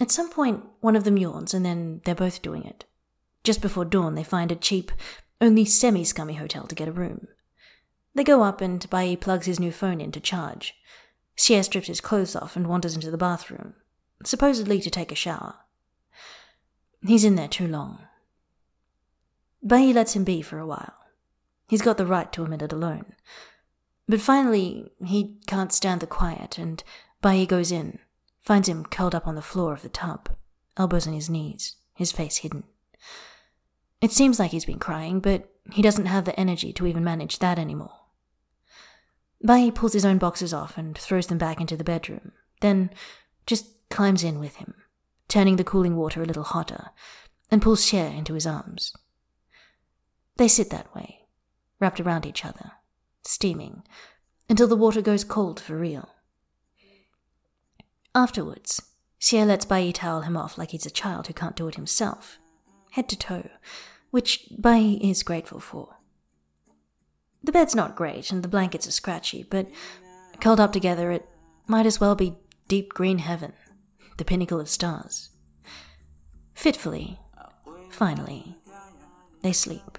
At some point, one of them yawns, and then they're both doing it. Just before dawn, they find a cheap, only semi scummy hotel to get a room. They go up, and Bai plugs his new phone in to charge. Xie strips his clothes off and wanders into the bathroom, supposedly to take a shower. He's in there too long. Bai lets him be for a while. He's got the right to a minute alone. But finally, he can't stand the quiet, and Bai goes in, finds him curled up on the floor of the tub, elbows on his knees, his face hidden. It seems like he's been crying, but he doesn't have the energy to even manage that anymore. Bai pulls his own boxes off and throws them back into the bedroom, then just climbs in with him, turning the cooling water a little hotter, and pulls Xie into his arms. They sit that way, wrapped around each other, steaming, until the water goes cold for real. Afterwards, Xie lets Bai towel him off like he's a child who can't do it himself, head to toe, which Bai is grateful for. The bed's not great, and the blankets are scratchy, but curled up together, it might as well be deep green heaven, the pinnacle of stars. Fitfully, finally, they sleep.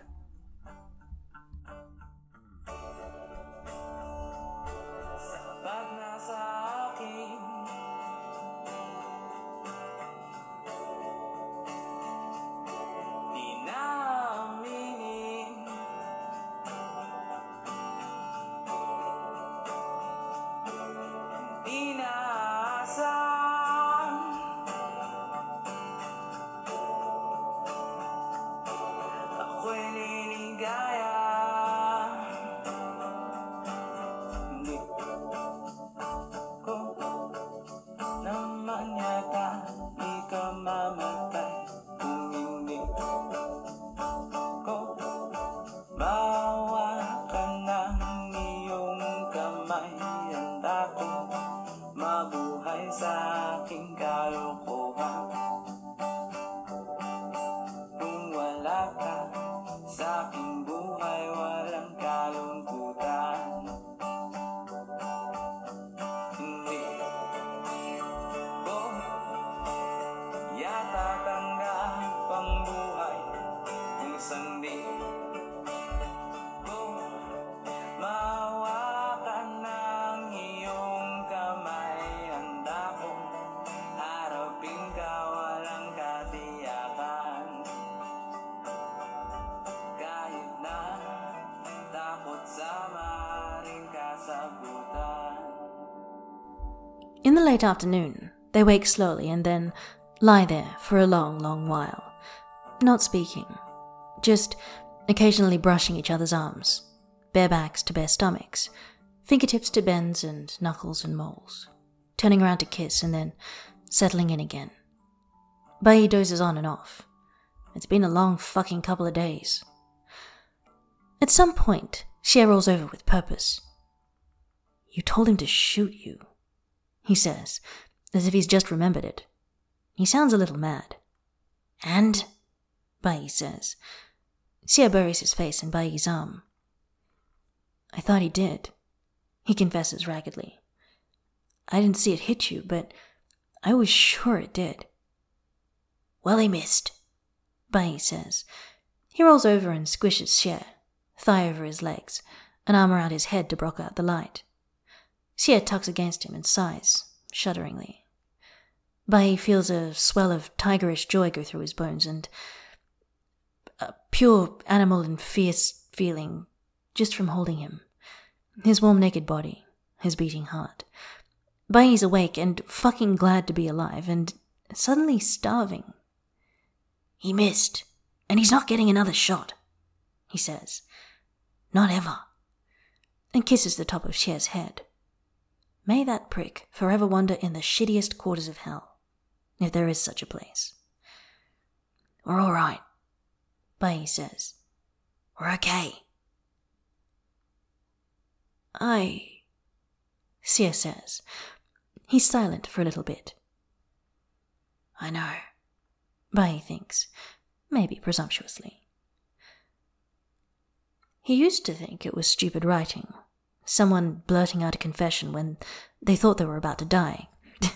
The late afternoon, they wake slowly and then lie there for a long, long while, not speaking, just occasionally brushing each other's arms, bare backs to bare stomachs, fingertips to bends and knuckles and moles, turning around to kiss and then settling in again. Bai dozes on and off. It's been a long fucking couple of days. At some point, Xie rolls over with purpose. You told him to shoot you, he says, as if he's just remembered it. He sounds a little mad. And? Bai says. Xie buries his face in Bai's arm. I thought he did, he confesses raggedly. I didn't see it hit you, but I was sure it did. Well, he missed, Bai says. He rolls over and squishes Xie, thigh over his legs, an arm around his head to block out the light. Xie tucks against him and sighs, shudderingly. Bai feels a swell of tigerish joy go through his bones and a pure animal and fierce feeling just from holding him. His warm, naked body, his beating heart. Bai's awake and fucking glad to be alive and suddenly starving. He missed, and he's not getting another shot, he says. Not ever. And kisses the top of Xie's head. May that prick forever wander in the shittiest quarters of hell, if there is such a place. We're all right, Bai says. We're okay. I. Xie says. He's silent for a little bit. I know. Bai thinks, maybe presumptuously. He used to think it was stupid writing, someone blurting out a confession when they thought they were about to die,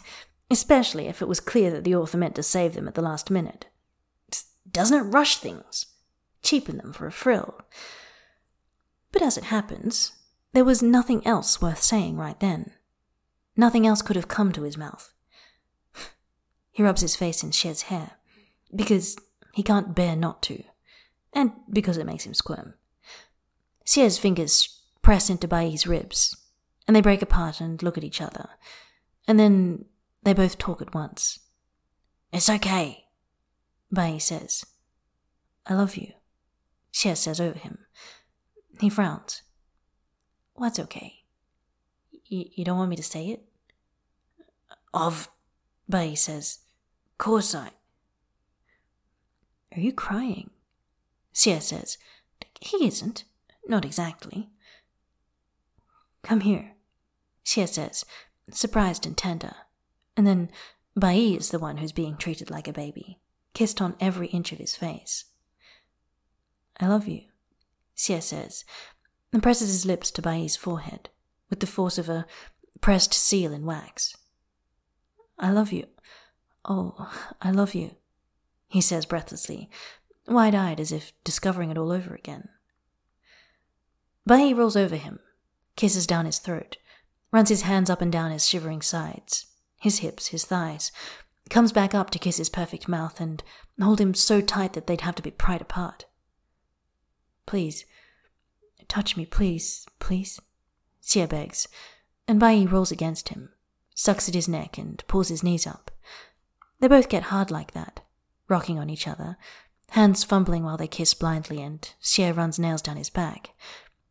especially if it was clear that the author meant to save them at the last minute. Doesn't it rush things? Cheapen them for a frill. But as it happens, there was nothing else worth saying right then. Nothing else could have come to his mouth. he rubs his face in Xie's hair because he can't bear not to, and because it makes him squirm. Xie's fingers press into Bai's ribs, and they break apart and look at each other, and then they both talk at once. It's okay, Bai says. I love you, Xie says over him. He frowns. What's okay? Y- you don't want me to say it? Of, Bai says. Course I. Are you crying? Xie says. He isn't. Not exactly. Come here, Xie says, surprised and tender. And then Bai is the one who's being treated like a baby, kissed on every inch of his face. I love you, Xie says, and presses his lips to Bai's forehead with the force of a pressed seal in wax. I love you. Oh, I love you he says breathlessly, wide eyed as if discovering it all over again. Bai rolls over him, kisses down his throat, runs his hands up and down his shivering sides, his hips, his thighs, comes back up to kiss his perfect mouth and hold him so tight that they'd have to be pried apart. Please, touch me, please, please, Xie begs, and Bai rolls against him, sucks at his neck and pulls his knees up. They both get hard like that, rocking on each other, hands fumbling while they kiss blindly, and Xie runs nails down his back,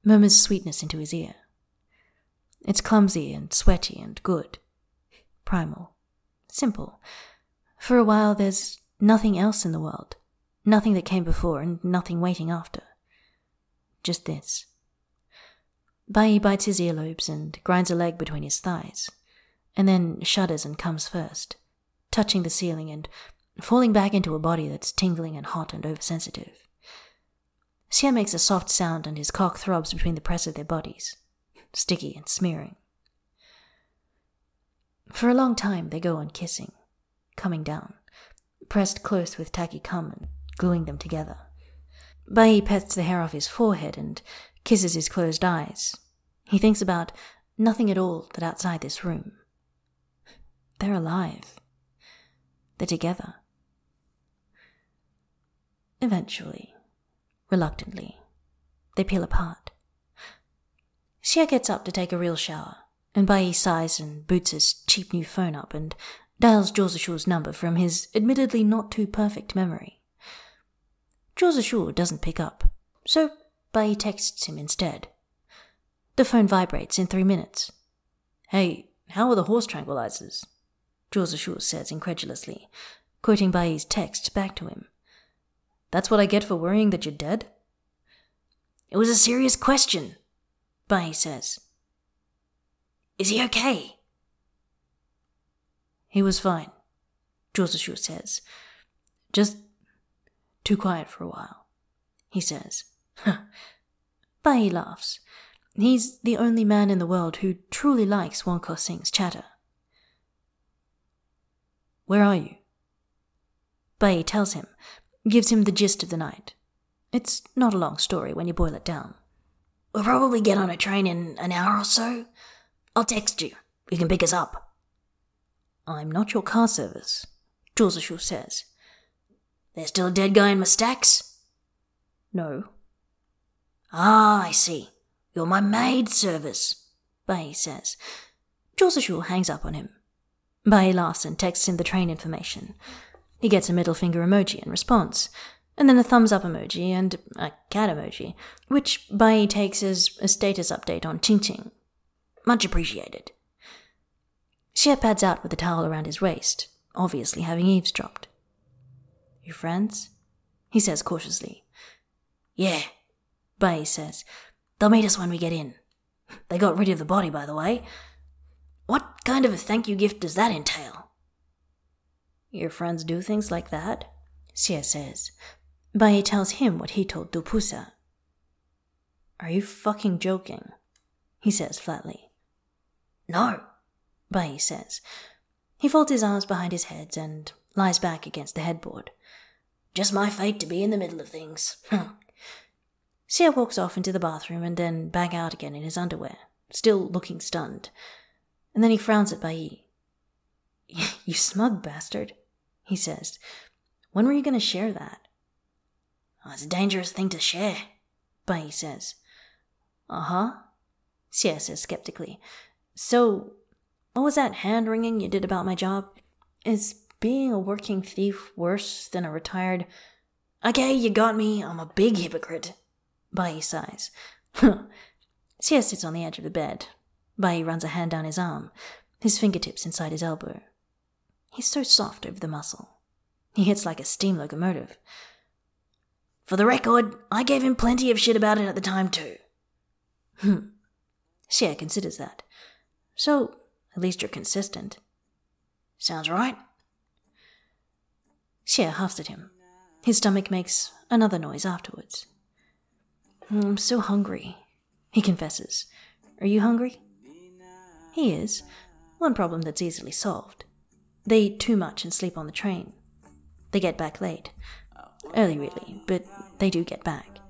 murmurs sweetness into his ear. It's clumsy and sweaty and good. Primal. Simple. For a while, there's nothing else in the world. Nothing that came before and nothing waiting after. Just this. Bai bites his earlobes and grinds a leg between his thighs, and then shudders and comes first, touching the ceiling and falling back into a body that's tingling and hot and oversensitive. Xie makes a soft sound and his cock throbs between the press of their bodies, sticky and smearing. For a long time they go on kissing, coming down, pressed close with tacky cum and gluing them together. Bai pets the hair off his forehead and kisses his closed eyes. He thinks about nothing at all that outside this room. They're alive. They're together. Eventually, reluctantly, they peel apart. Xie gets up to take a real shower, and Bai sighs and boots his cheap new phone up and dials Zhou number from his admittedly not too perfect memory. Zhou doesn't pick up, so Bai texts him instead. The phone vibrates in three minutes. Hey, how are the horse tranquilizers? Zhou says incredulously, quoting Bai's text back to him. That's what I get for worrying that you're dead? It was a serious question, Bai says. Is he okay? He was fine, Zhou says. Just too quiet for a while, he says. Bai laughs. He's the only man in the world who truly likes Wen Kexing's chatter. Where are you? Bai tells him, gives him the gist of the night. It's not a long story when you boil it down. We'll probably get on a train in an hour or so. I'll text you. You can pick us up. I'm not your car service, Zhou says. There's still a dead guy in my stacks? No. Ah, I see. You're my maid service, Bai says. Zhou hangs up on him. Bai laughs and texts him the train information. He gets a middle finger emoji in response, and then a thumbs up emoji and a cat emoji, which Bai takes as a status update on Qing Qing. Much appreciated. Xie pads out with a towel around his waist, obviously having eavesdropped. You friends? He says cautiously. Yeah, Bai says. They'll meet us when we get in. They got rid of the body, by the way. What kind of a thank you gift does that entail? Your friends do things like that? Xie says. Bai tells him what he told Dupusa. Are you fucking joking? He says flatly. No, Bai says. He folds his arms behind his head and lies back against the headboard. Just my fate to be in the middle of things. Hmm. Xie walks off into the bathroom and then back out again in his underwear, still looking stunned. And then he frowns at Bai. You smug bastard, he says. When were you going to share that? Oh, it's a dangerous thing to share, Bai says. Uh huh, Xie says skeptically. So, what was that hand wringing you did about my job? Is being a working thief worse than a retired. Okay, you got me. I'm a big hypocrite. Bai sighs. Xie sits on the edge of the bed. Bai runs a hand down his arm, his fingertips inside his elbow. He's so soft over the muscle. He hits like a steam locomotive. For the record, I gave him plenty of shit about it at the time, too. Hmm. Xie considers that. So, at least you're consistent. Sounds right. Xie huffs at him. His stomach makes another noise afterwards. I'm so hungry, he confesses. Are you hungry? He is. One problem that's easily solved. They eat too much and sleep on the train. They get back late. Early, really, but they do get back.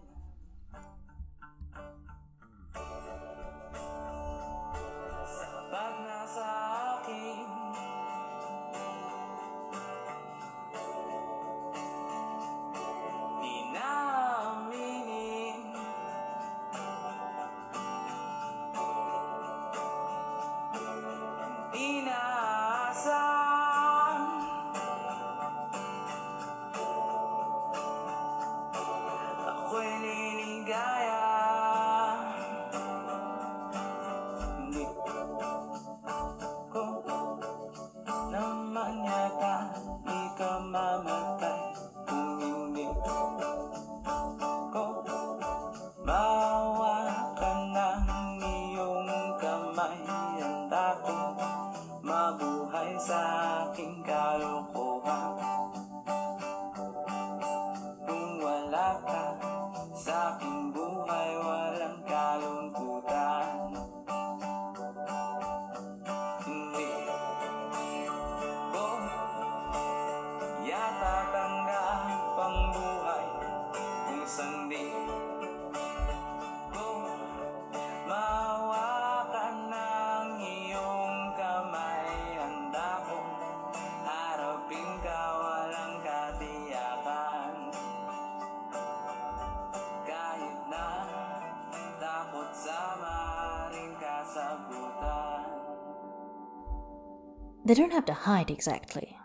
They don't have to hide exactly.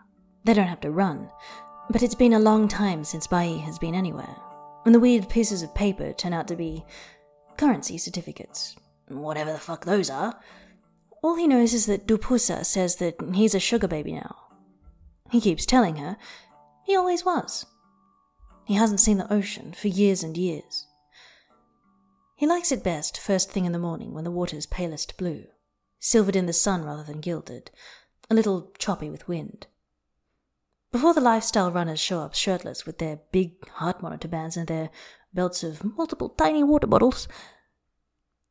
They don't have to run. But it's been a long time since Bai has been anywhere, and the weird pieces of paper turn out to be currency certificates. Whatever the fuck those are. All he knows is that Dupusa says that he's a sugar baby now. He keeps telling her he always was. He hasn't seen the ocean for years and years. He likes it best first thing in the morning when the water's palest blue, silvered in the sun rather than gilded, a little choppy with wind. Before the lifestyle runners show up shirtless with their big heart monitor bands and their belts of multiple tiny water bottles,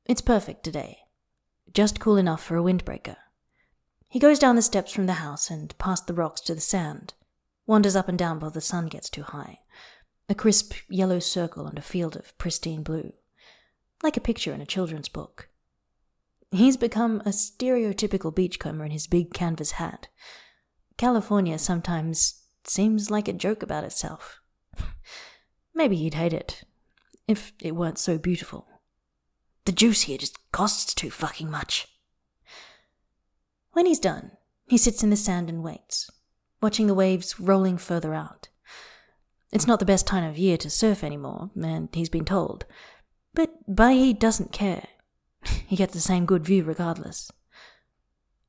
it's perfect today. Just cool enough for a windbreaker. He goes down the steps from the house and past the rocks to the sand, wanders up and down before the sun gets too high. A crisp yellow circle on a field of pristine blue like a picture in a children's book. He's become a stereotypical beachcomber in his big canvas hat. California sometimes seems like a joke about itself. Maybe he'd hate it, if it weren't so beautiful. The juice here just costs too fucking much. When he's done, he sits in the sand and waits, watching the waves rolling further out. It's not the best time of year to surf anymore, and he's been told, but Bai doesn't care. He gets the same good view regardless.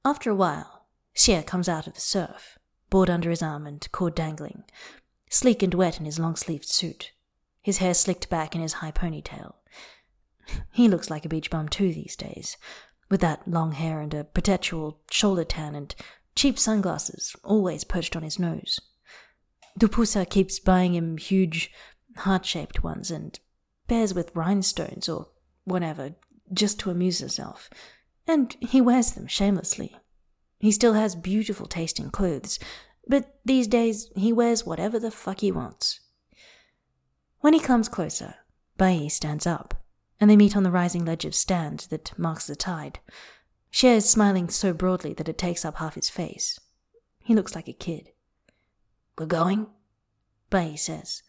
After a while, Xie comes out of the surf, board under his arm and cord dangling, sleek and wet in his long sleeved suit, his hair slicked back in his high ponytail. He looks like a beach bum too these days, with that long hair and a perpetual shoulder tan and cheap sunglasses always perched on his nose. Dupusa keeps buying him huge, heart shaped ones and bears with rhinestones or whatever, just to amuse herself. And he wears them shamelessly. He still has beautiful tasting clothes, but these days he wears whatever the fuck he wants. When he comes closer, Bai stands up, and they meet on the rising ledge of stand that marks the tide. Xie is smiling so broadly that it takes up half his face. He looks like a kid. We're going? Bai says.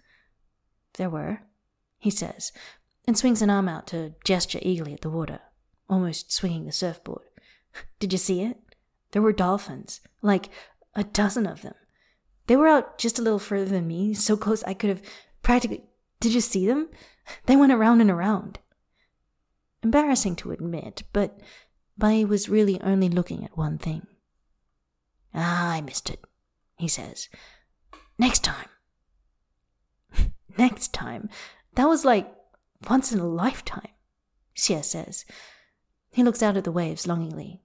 There were he says, and swings an arm out to gesture eagerly at the water, almost swinging the surfboard. Did you see it? There were dolphins, like a dozen of them. They were out just a little further than me, so close I could have practically. Did you see them? They went around and around. Embarrassing to admit, but Bai was really only looking at one thing. Ah, I missed it, he says. Next time. Next time? That was like once in a lifetime, Xie says. He looks out at the waves longingly.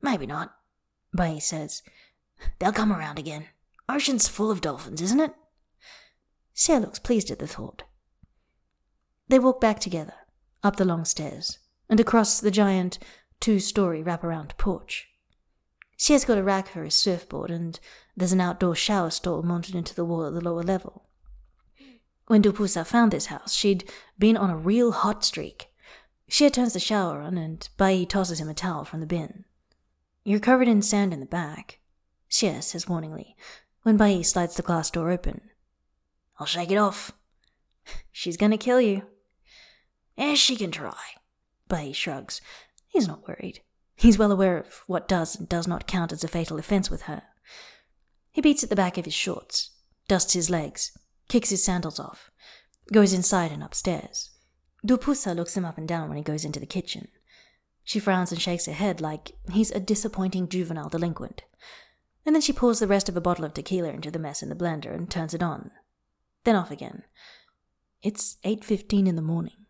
Maybe not, Bai says. They'll come around again. Ocean's full of dolphins, isn't it? Xie looks pleased at the thought. They walk back together, up the long stairs, and across the giant two story wraparound porch. Xie's got a rack for his surfboard, and there's an outdoor shower stall mounted into the wall at the lower level. When Dupusa found this house, she'd been on a real hot streak. Xie turns the shower on, and Bai tosses him a towel from the bin. You're covered in sand in the back, Xie says warningly, when Bai slides the glass door open. I'll shake it off. She's gonna kill you. As she can try. Bai shrugs. He's not worried. He's well aware of what does and does not count as a fatal offense with her. He beats at the back of his shorts, dusts his legs, kicks his sandals off, goes inside and upstairs. Dupusa looks him up and down when he goes into the kitchen. She frowns and shakes her head like he's a disappointing juvenile delinquent. And then she pours the rest of a bottle of tequila into the mess in the blender and turns it on. Then off again. It's 8.15 in the morning.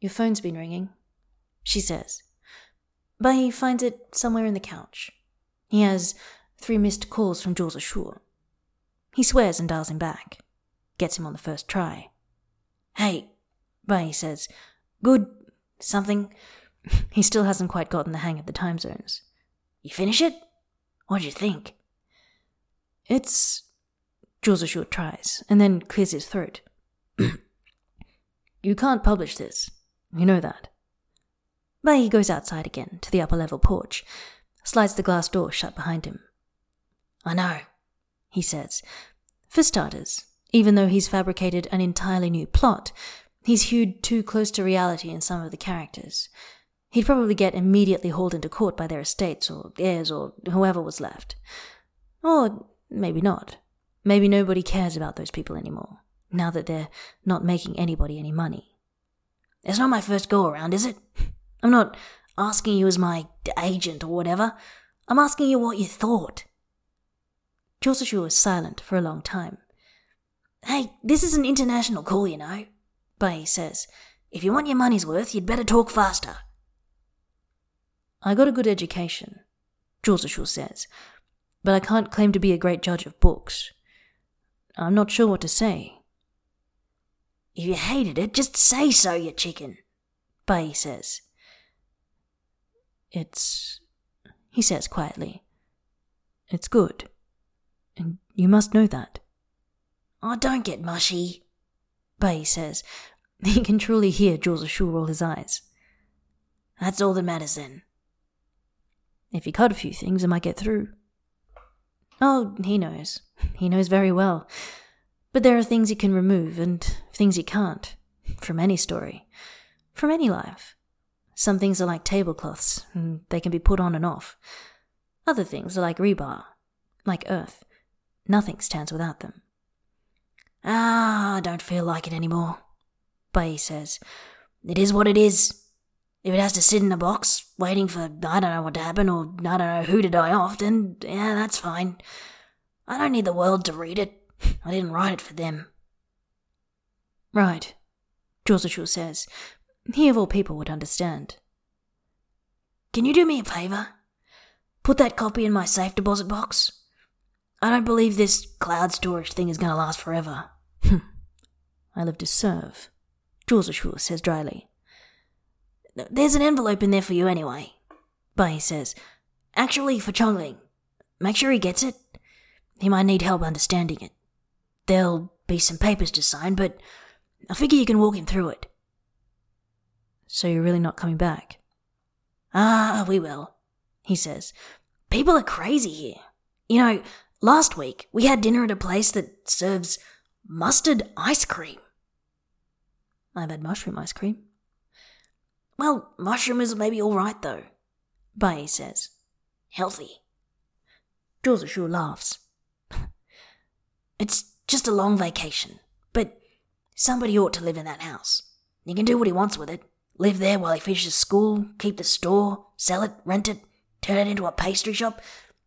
Your phone's been ringing, she says. But he finds it somewhere in the couch. He has three missed calls from Zhou Zishu. He swears and dials him back. Gets him on the first try. Hey, Bai says, good something. he still hasn't quite gotten the hang of the time zones. You finish it? What'd you think? It's. Zhou Zishu tries, and then clears his throat. you can't publish this. You know that. Bai goes outside again to the upper level porch, slides the glass door shut behind him. I know, he says. For starters, even though he's fabricated an entirely new plot, he's hewed too close to reality in some of the characters. He'd probably get immediately hauled into court by their estates or heirs or whoever was left. Or maybe not. Maybe nobody cares about those people anymore, now that they're not making anybody any money. It's not my first go around, is it? I'm not asking you as my agent or whatever. I'm asking you what you thought. Joseph was silent for a long time. Hey, this is an international call, you know, Bai says. If you want your money's worth, you'd better talk faster. I got a good education, Joseph says, but I can't claim to be a great judge of books. I'm not sure what to say. If you hated it, just say so, you chicken, Bai says. It's. he says quietly. It's good. You must know that. Oh, don't get mushy, Bai says. He can truly hear Zhou Zishu roll his eyes. That's all that matters then. If you cut a few things, it might get through. Oh, he knows. He knows very well. But there are things he can remove and things he can't. From any story. From any life. Some things are like tablecloths, and they can be put on and off. Other things are like rebar, like earth. Nothing stands without them. Ah, I don't feel like it anymore, Bai says. It is what it is. If it has to sit in a box, waiting for I don't know what to happen or I don't know who to die off, then yeah, that's fine. I don't need the world to read it. I didn't write it for them. Right, Joseph says. He of all people would understand. Can you do me a favour? Put that copy in my safe deposit box. I don't believe this cloud storage thing is going to last forever. I live to serve, Joseph says dryly. There's an envelope in there for you anyway, Bai says. Actually, for Chengling. Make sure he gets it. He might need help understanding it. There'll be some papers to sign, but I figure you can walk him through it. So you're really not coming back? Ah, we will, he says. People are crazy here. You know, last week we had dinner at a place that serves mustard ice cream. I've had mushroom ice cream. Well, mushroom is maybe all right though, Bai says. Healthy. Zhou laughs. it's just a long vacation, but somebody ought to live in that house. He can do what he wants with it. Live there while he finishes school, keep the store, sell it, rent it, turn it into a pastry shop.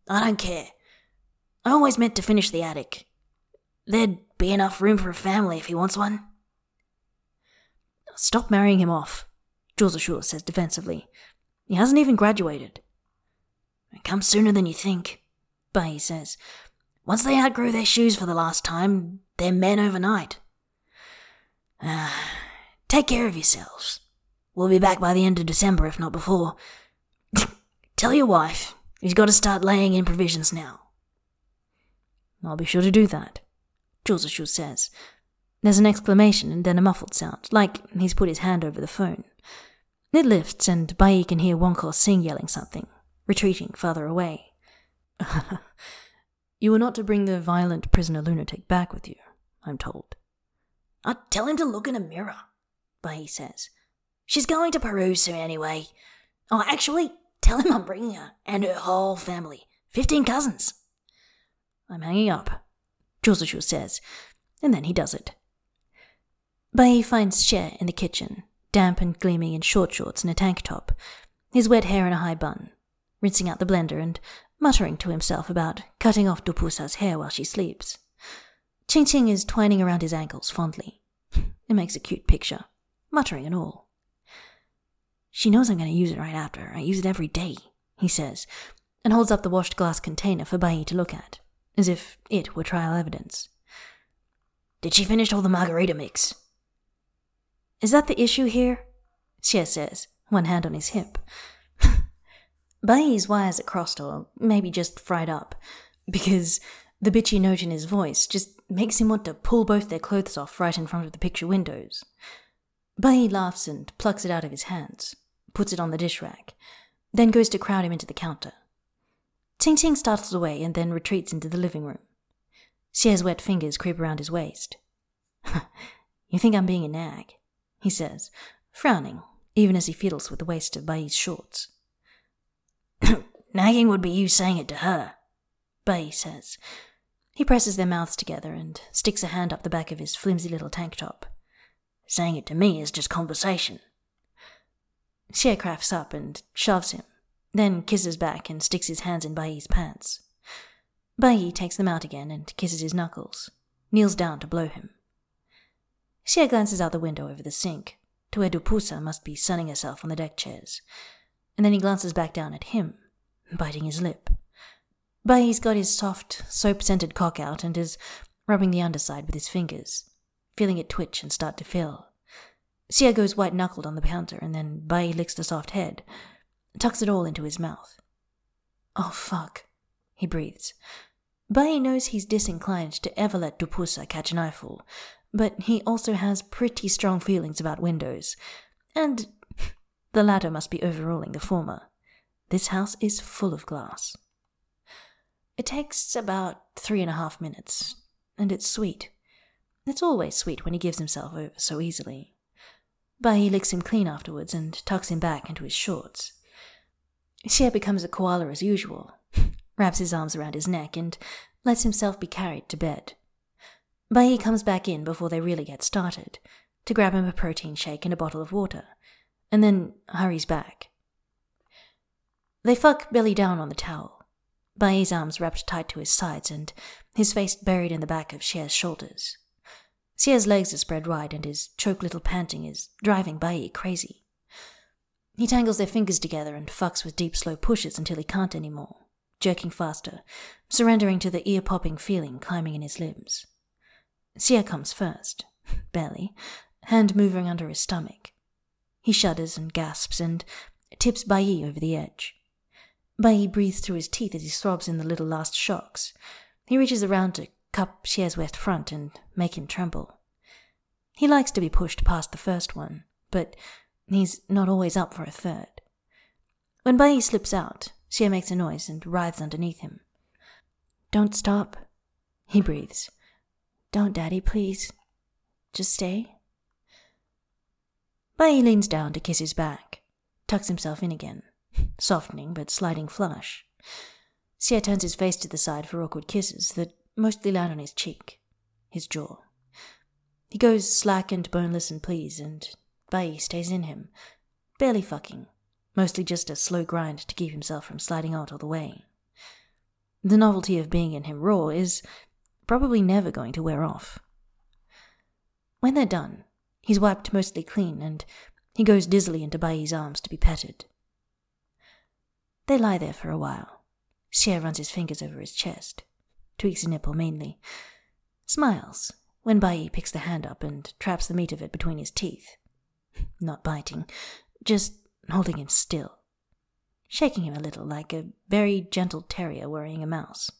I don't care. I always meant to finish the attic. There'd be enough room for a family if he wants one. Stop marrying him off, Jules says defensively. He hasn't even graduated. It comes sooner than you think, Bai says. Once they outgrow their shoes for the last time, they're men overnight. Ah, take care of yourselves. We'll be back by the end of December, if not before. Tell your wife he's got to start laying in provisions now. I'll be sure to do that, Jules says. There's an exclamation and then a muffled sound, like he's put his hand over the phone. It lifts, and Bai can hear Wen Kexing yelling something, retreating farther away. you were not to bring the violent prisoner lunatic back with you, I'm told. I'd tell him to look in a mirror, Bai says. She's going to Peru soon anyway. Oh, actually, tell him I'm bringing her and her whole family. Fifteen cousins. I'm hanging up, Joseph says, and then he does it. Bai finds Xie in the kitchen, damp and gleaming in short shorts and a tank top, his wet hair in a high bun, rinsing out the blender and muttering to himself about cutting off Dupusa's hair while she sleeps. Qing Qing is twining around his ankles fondly. It makes a cute picture, muttering and all. She knows I'm going to use it right after. I use it every day, he says, and holds up the washed glass container for Bai to look at, as if it were trial evidence. Did she finish all the margarita mix? Is that the issue here? Xie says, one hand on his hip. Bai's wires are crossed or maybe just fried up, because the bitchy note in his voice just makes him want to pull both their clothes off right in front of the picture windows. Bai laughs and plucks it out of his hands puts it on the dish rack, then goes to crowd him into the counter. Ting Ting startles away and then retreats into the living room. Xie's wet fingers creep around his waist. you think I'm being a nag, he says, frowning, even as he fiddles with the waist of Bai's shorts. Nagging would be you saying it to her, Bai says. He presses their mouths together and sticks a hand up the back of his flimsy little tank top. Saying it to me is just conversation. Xie crafts up and shoves him, then kisses back and sticks his hands in Bai's pants. Bai takes them out again and kisses his knuckles, kneels down to blow him. Xie glances out the window over the sink, to where Dupusa must be sunning herself on the deck chairs, and then he glances back down at him, biting his lip. Bai's got his soft, soap scented cock out and is rubbing the underside with his fingers, feeling it twitch and start to fill. Xie goes white knuckled on the counter, and then Bai licks the soft head, tucks it all into his mouth. Oh, fuck, he breathes. Bai knows he's disinclined to ever let Dupusa catch an eyeful, but he also has pretty strong feelings about windows, and the latter must be overruling the former. This house is full of glass. It takes about three and a half minutes, and it's sweet. It's always sweet when he gives himself over so easily. He licks him clean afterwards and tucks him back into his shorts. Xie becomes a koala as usual, wraps his arms around his neck, and lets himself be carried to bed. Bai comes back in before they really get started to grab him a protein shake and a bottle of water, and then hurries back. They fuck belly down on the towel, Bai's arms wrapped tight to his sides and his face buried in the back of Xie's shoulders. Xie's legs are spread wide and his choke little panting is driving Bai crazy. He tangles their fingers together and fucks with deep slow pushes until he can't anymore, jerking faster, surrendering to the ear popping feeling climbing in his limbs. Xie comes first, barely, hand moving under his stomach. He shudders and gasps and tips Bai over the edge. Bai breathes through his teeth as he throbs in the little last shocks. He reaches around to cup Xie's west front and make him tremble. He likes to be pushed past the first one, but he's not always up for a third. When Bai slips out, Xie makes a noise and writhes underneath him. Don't stop, he breathes. Don't, Daddy, please. Just stay. Bai leans down to kiss his back, tucks himself in again softening but sliding flush. Xie turns his face to the side for awkward kisses that mostly land on his cheek, his jaw. He goes slack and boneless and pleased, and Bai stays in him, barely fucking, mostly just a slow grind to keep himself from sliding out all the way. The novelty of being in him raw is probably never going to wear off. When they're done, he's wiped mostly clean, and he goes dizzily into Bai's arms to be petted. They lie there for a while. Xie runs his fingers over his chest, tweaks a nipple mainly, smiles when Bai picks the hand up and traps the meat of it between his teeth. Not biting, just holding him still, shaking him a little like a very gentle terrier worrying a mouse.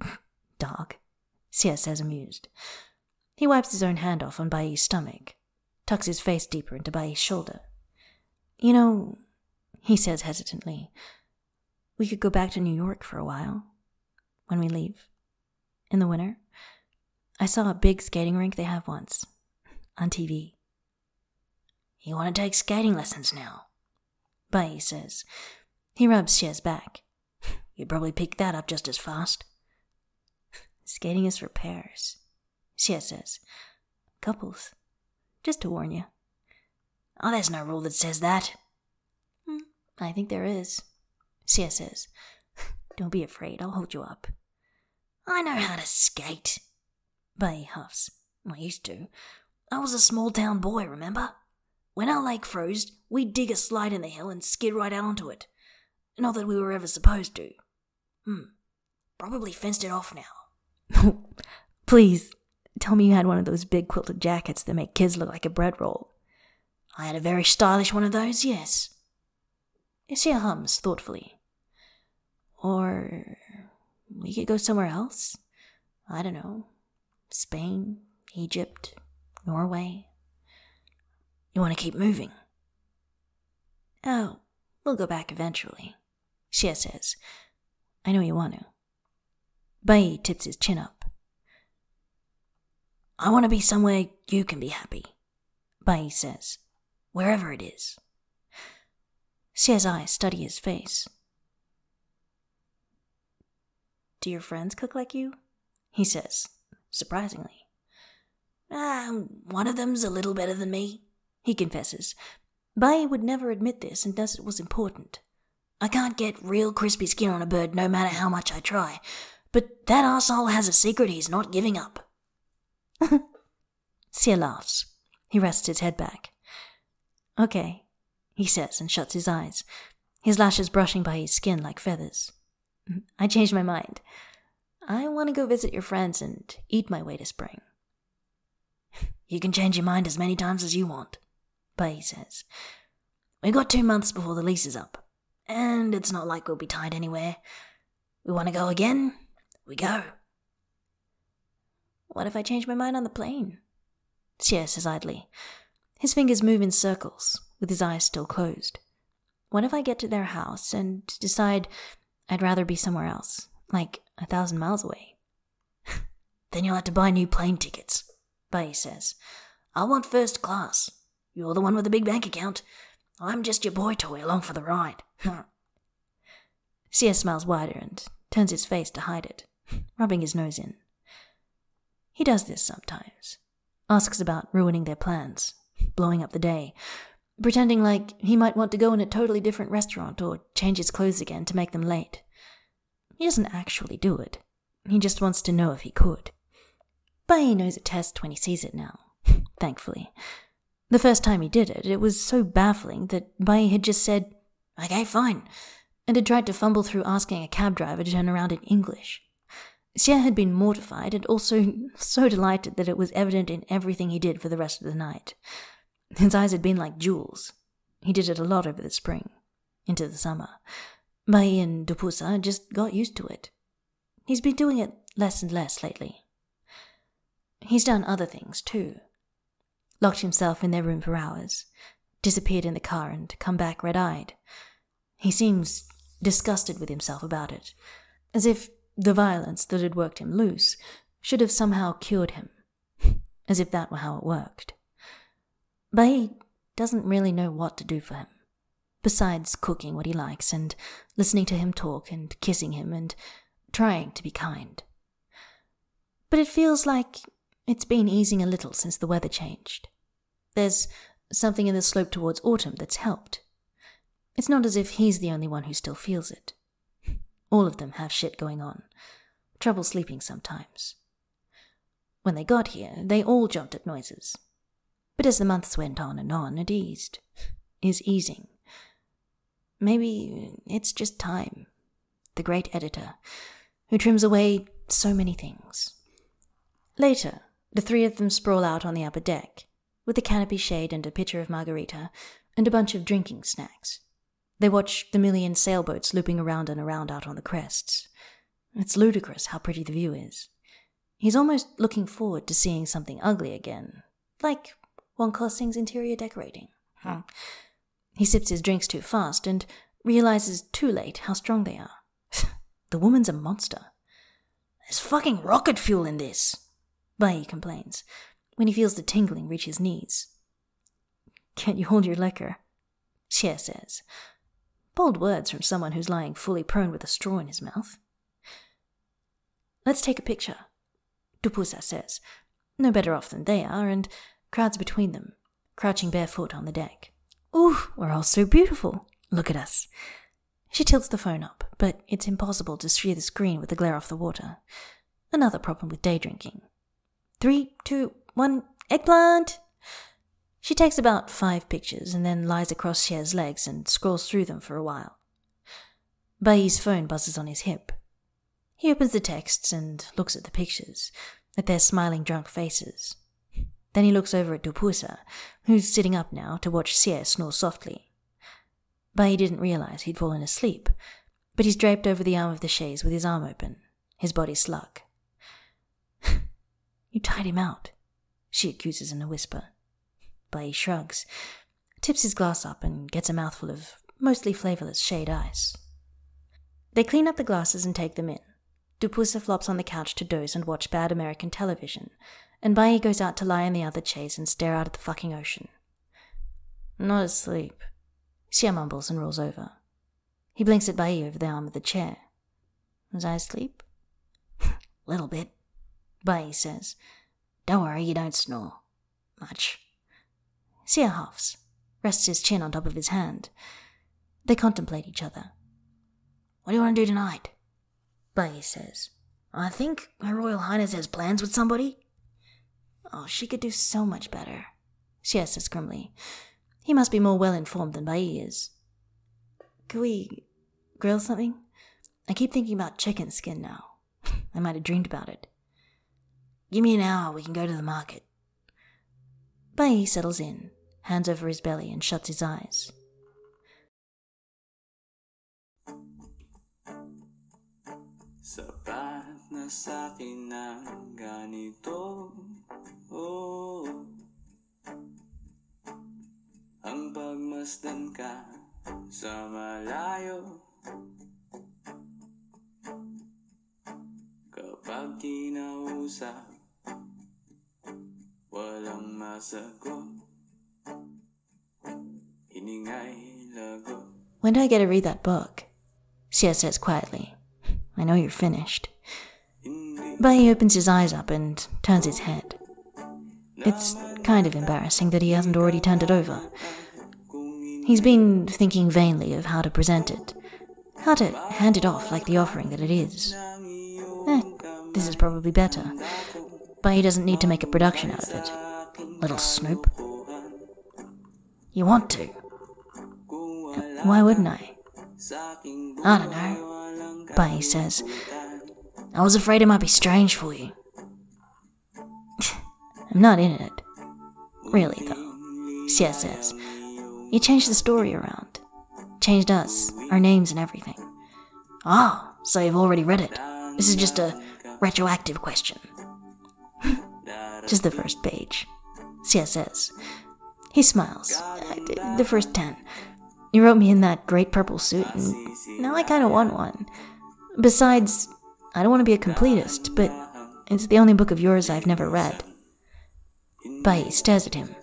Dog, Xie says amused. He wipes his own hand off on Bai's stomach, tucks his face deeper into Bai's shoulder. You know, he says hesitantly. We could go back to New York for a while. When we leave. In the winter. I saw a big skating rink they have once. On TV. You want to take skating lessons now? Bai says. He rubs Xie's back. You'd probably pick that up just as fast. Skating is for pairs, Xie says. Couples. Just to warn you. Oh, there's no rule that says that. Hmm, I think there is. Xie says. Don't be afraid, I'll hold you up. I know how to skate. Bai huffs. I used to. I was a small town boy, remember? When our lake froze, we'd dig a slide in the hill and skid right out onto it. Not that we were ever supposed to. Hmm. Probably fenced it off now. Please, tell me you had one of those big quilted jackets that make kids look like a bread roll. I had a very stylish one of those, yes. Xie hums thoughtfully. Or we could go somewhere else. I don't know. Spain, Egypt, Norway. You want to keep moving? Oh, we'll go back eventually. Xie says. I know you want to. Bai tips his chin up. I want to be somewhere you can be happy. Bai says. Wherever it is. Xie's eyes study his face. Do your friends cook like you? He says, surprisingly. Ah, one of them's a little better than me, he confesses. Bai would never admit this unless it was important. I can't get real crispy skin on a bird no matter how much I try, but that arsehole has a secret he's not giving up. Xie laughs. He rests his head back. Okay, he says and shuts his eyes, his lashes brushing by his skin like feathers. I changed my mind. I want to go visit your friends and eat my way to spring. You can change your mind as many times as you want, Bai says. We've got two months before the lease is up, and it's not like we'll be tied anywhere. We want to go again? We go. What if I change my mind on the plane? Xie says idly. His fingers move in circles, with his eyes still closed. What if I get to their house and decide I'd rather be somewhere else, like a thousand miles away? then you'll have to buy new plane tickets, Bai says. I want first class. You're the one with the big bank account. I'm just your boy toy along for the ride. Xie smiles wider and turns his face to hide it, rubbing his nose in. He does this sometimes. Asks about ruining their plans, blowing up the day, pretending like he might want to go in a totally different restaurant or change his clothes again to make them late. He doesn't actually do it. He just wants to know if he could. Bai knows a test when he sees it now, thankfully. The first time he did it, it was so baffling that Bai had just said, Okay, fine, and had tried to fumble through asking a cab driver to turn around in English. Xie had been mortified and also so delighted that it was evident in everything he did for the rest of the night. His eyes had been like jewels. He did it a lot over the spring, into the summer. Bai and Dupusa just got used to it. He's been doing it less and less lately. He's done other things too. Locked himself in their room for hours, disappeared in the car, and come back red eyed. He seems disgusted with himself about it, as if the violence that had worked him loose should have somehow cured him, as if that were how it worked. But he doesn't really know what to do for him, besides cooking what he likes and listening to him talk and kissing him and trying to be kind. But it feels like it's been easing a little since the weather changed. There's something in the slope towards autumn that's helped. It's not as if he's the only one who still feels it. All of them have shit going on. Trouble sleeping sometimes. When they got here, they all jumped at noises. But as the months went on and on, it eased. Is easing. Maybe it's just time. The great editor, who trims away so many things. Later, the three of them sprawl out on the upper deck, with a canopy shade and a pitcher of margarita, and a bunch of drinking snacks. They watch the million sailboats looping around and around out on the crests. It's ludicrous how pretty the view is. He's almost looking forward to seeing something ugly again, like Wan Sing's interior decorating. Huh. He sips his drinks too fast and realizes too late how strong they are. the woman's a monster. There's fucking rocket fuel in this, Bai complains, when he feels the tingling reach his knees. Can't you hold your liquor? Xie says, Bold words from someone who's lying fully prone with a straw in his mouth. Let's take a picture, Dupusa says, no better off than they are, and crowds between them, crouching barefoot on the deck. Ooh, we're all so beautiful. Look at us. She tilts the phone up, but it's impossible to see the screen with the glare off the water. Another problem with day drinking. Three, two, one, eggplant! She takes about five pictures and then lies across Xie's legs and scrolls through them for a while. Bai's phone buzzes on his hip. He opens the texts and looks at the pictures, at their smiling drunk faces. Then he looks over at Dupusa, who's sitting up now to watch Xie snore softly. Bai didn't realize he'd fallen asleep, but he's draped over the arm of the chaise with his arm open, his body slug. you tied him out, she accuses in a whisper. Bai shrugs, tips his glass up, and gets a mouthful of mostly flavorless shade ice. They clean up the glasses and take them in. Dupusa flops on the couch to doze and watch bad American television, and Bai goes out to lie in the other chaise and stare out at the fucking ocean. Not asleep, Xie mumbles and rolls over. He blinks at Bai over the arm of the chair. Was I asleep? Little bit. Bai says. Don't worry, you don't snore. Much. Xie huffs, rests his chin on top of his hand. They contemplate each other. What do you want to do tonight? Bai says. I think Her Royal Highness has plans with somebody. Oh, she could do so much better. Xie says grimly. He must be more well informed than Bai is. Could we grill something? I keep thinking about chicken skin now. I might have dreamed about it. Give me an hour, we can go to the market. Bai settles in, hands over his belly, and shuts his eyes. Sapat na sa'kin ng ganito oh. Ang pagmasdan ka sa malayo Kapag kinausap Walang masagot When do I get to read that book? Xie says quietly. I know you're finished. But he opens his eyes up and turns his head. It's kind of embarrassing that he hasn't already turned it over. He's been thinking vainly of how to present it, how to hand it off like the offering that it is. Eh, this is probably better. But he doesn't need to make a production out of it. Little snoop. You want to? Why wouldn't I? I don't know. But he says, I was afraid it might be strange for you. I'm not in it. Really, though. Xie says, You changed the story around. Changed us, our names and everything. Oh, so you've already read it. This is just a retroactive question. Just the first page. CSS. He smiles. Uh, the first ten. You wrote me in that great purple suit, and now I kind of want one. Besides, I don't want to be a completist, but it's the only book of yours I've never read. Bai stares at him.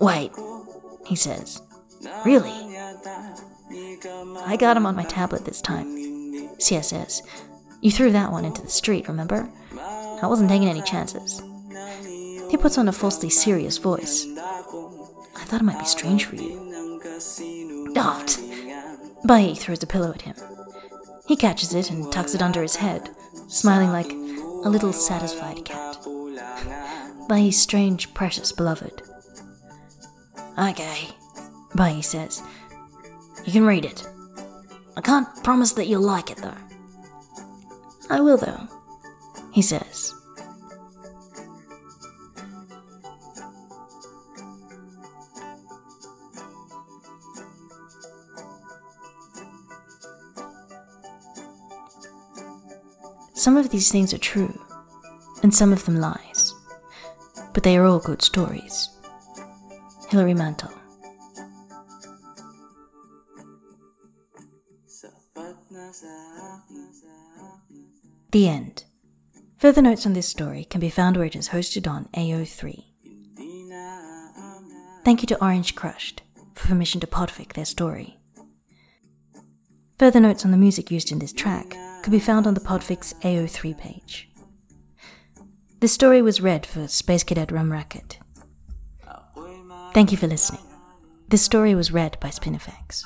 Wait, he says. Really? I got him on my tablet this time. CSS. You threw that one into the street, remember? I wasn't taking any chances. He puts on a falsely serious voice. I thought it might be strange for you. Don't. Bai throws a pillow at him. He catches it and tucks it under his head, smiling like a little satisfied cat. Bai's strange, precious beloved. Okay, Bai says. You can read it. I can't promise that you'll like it, though. I will, though, he says. Some of these things are true, and some of them lies, but they are all good stories. Hilary Mantel. The end. Further notes on this story can be found where it is hosted on AO3. Thank you to Orange Crushed for permission to podfic their story. Further notes on the music used in this track could be found on the Podfix AO3 page. This story was read for Space Cadet Rum Racket. Thank you for listening. This story was read by Spinifex.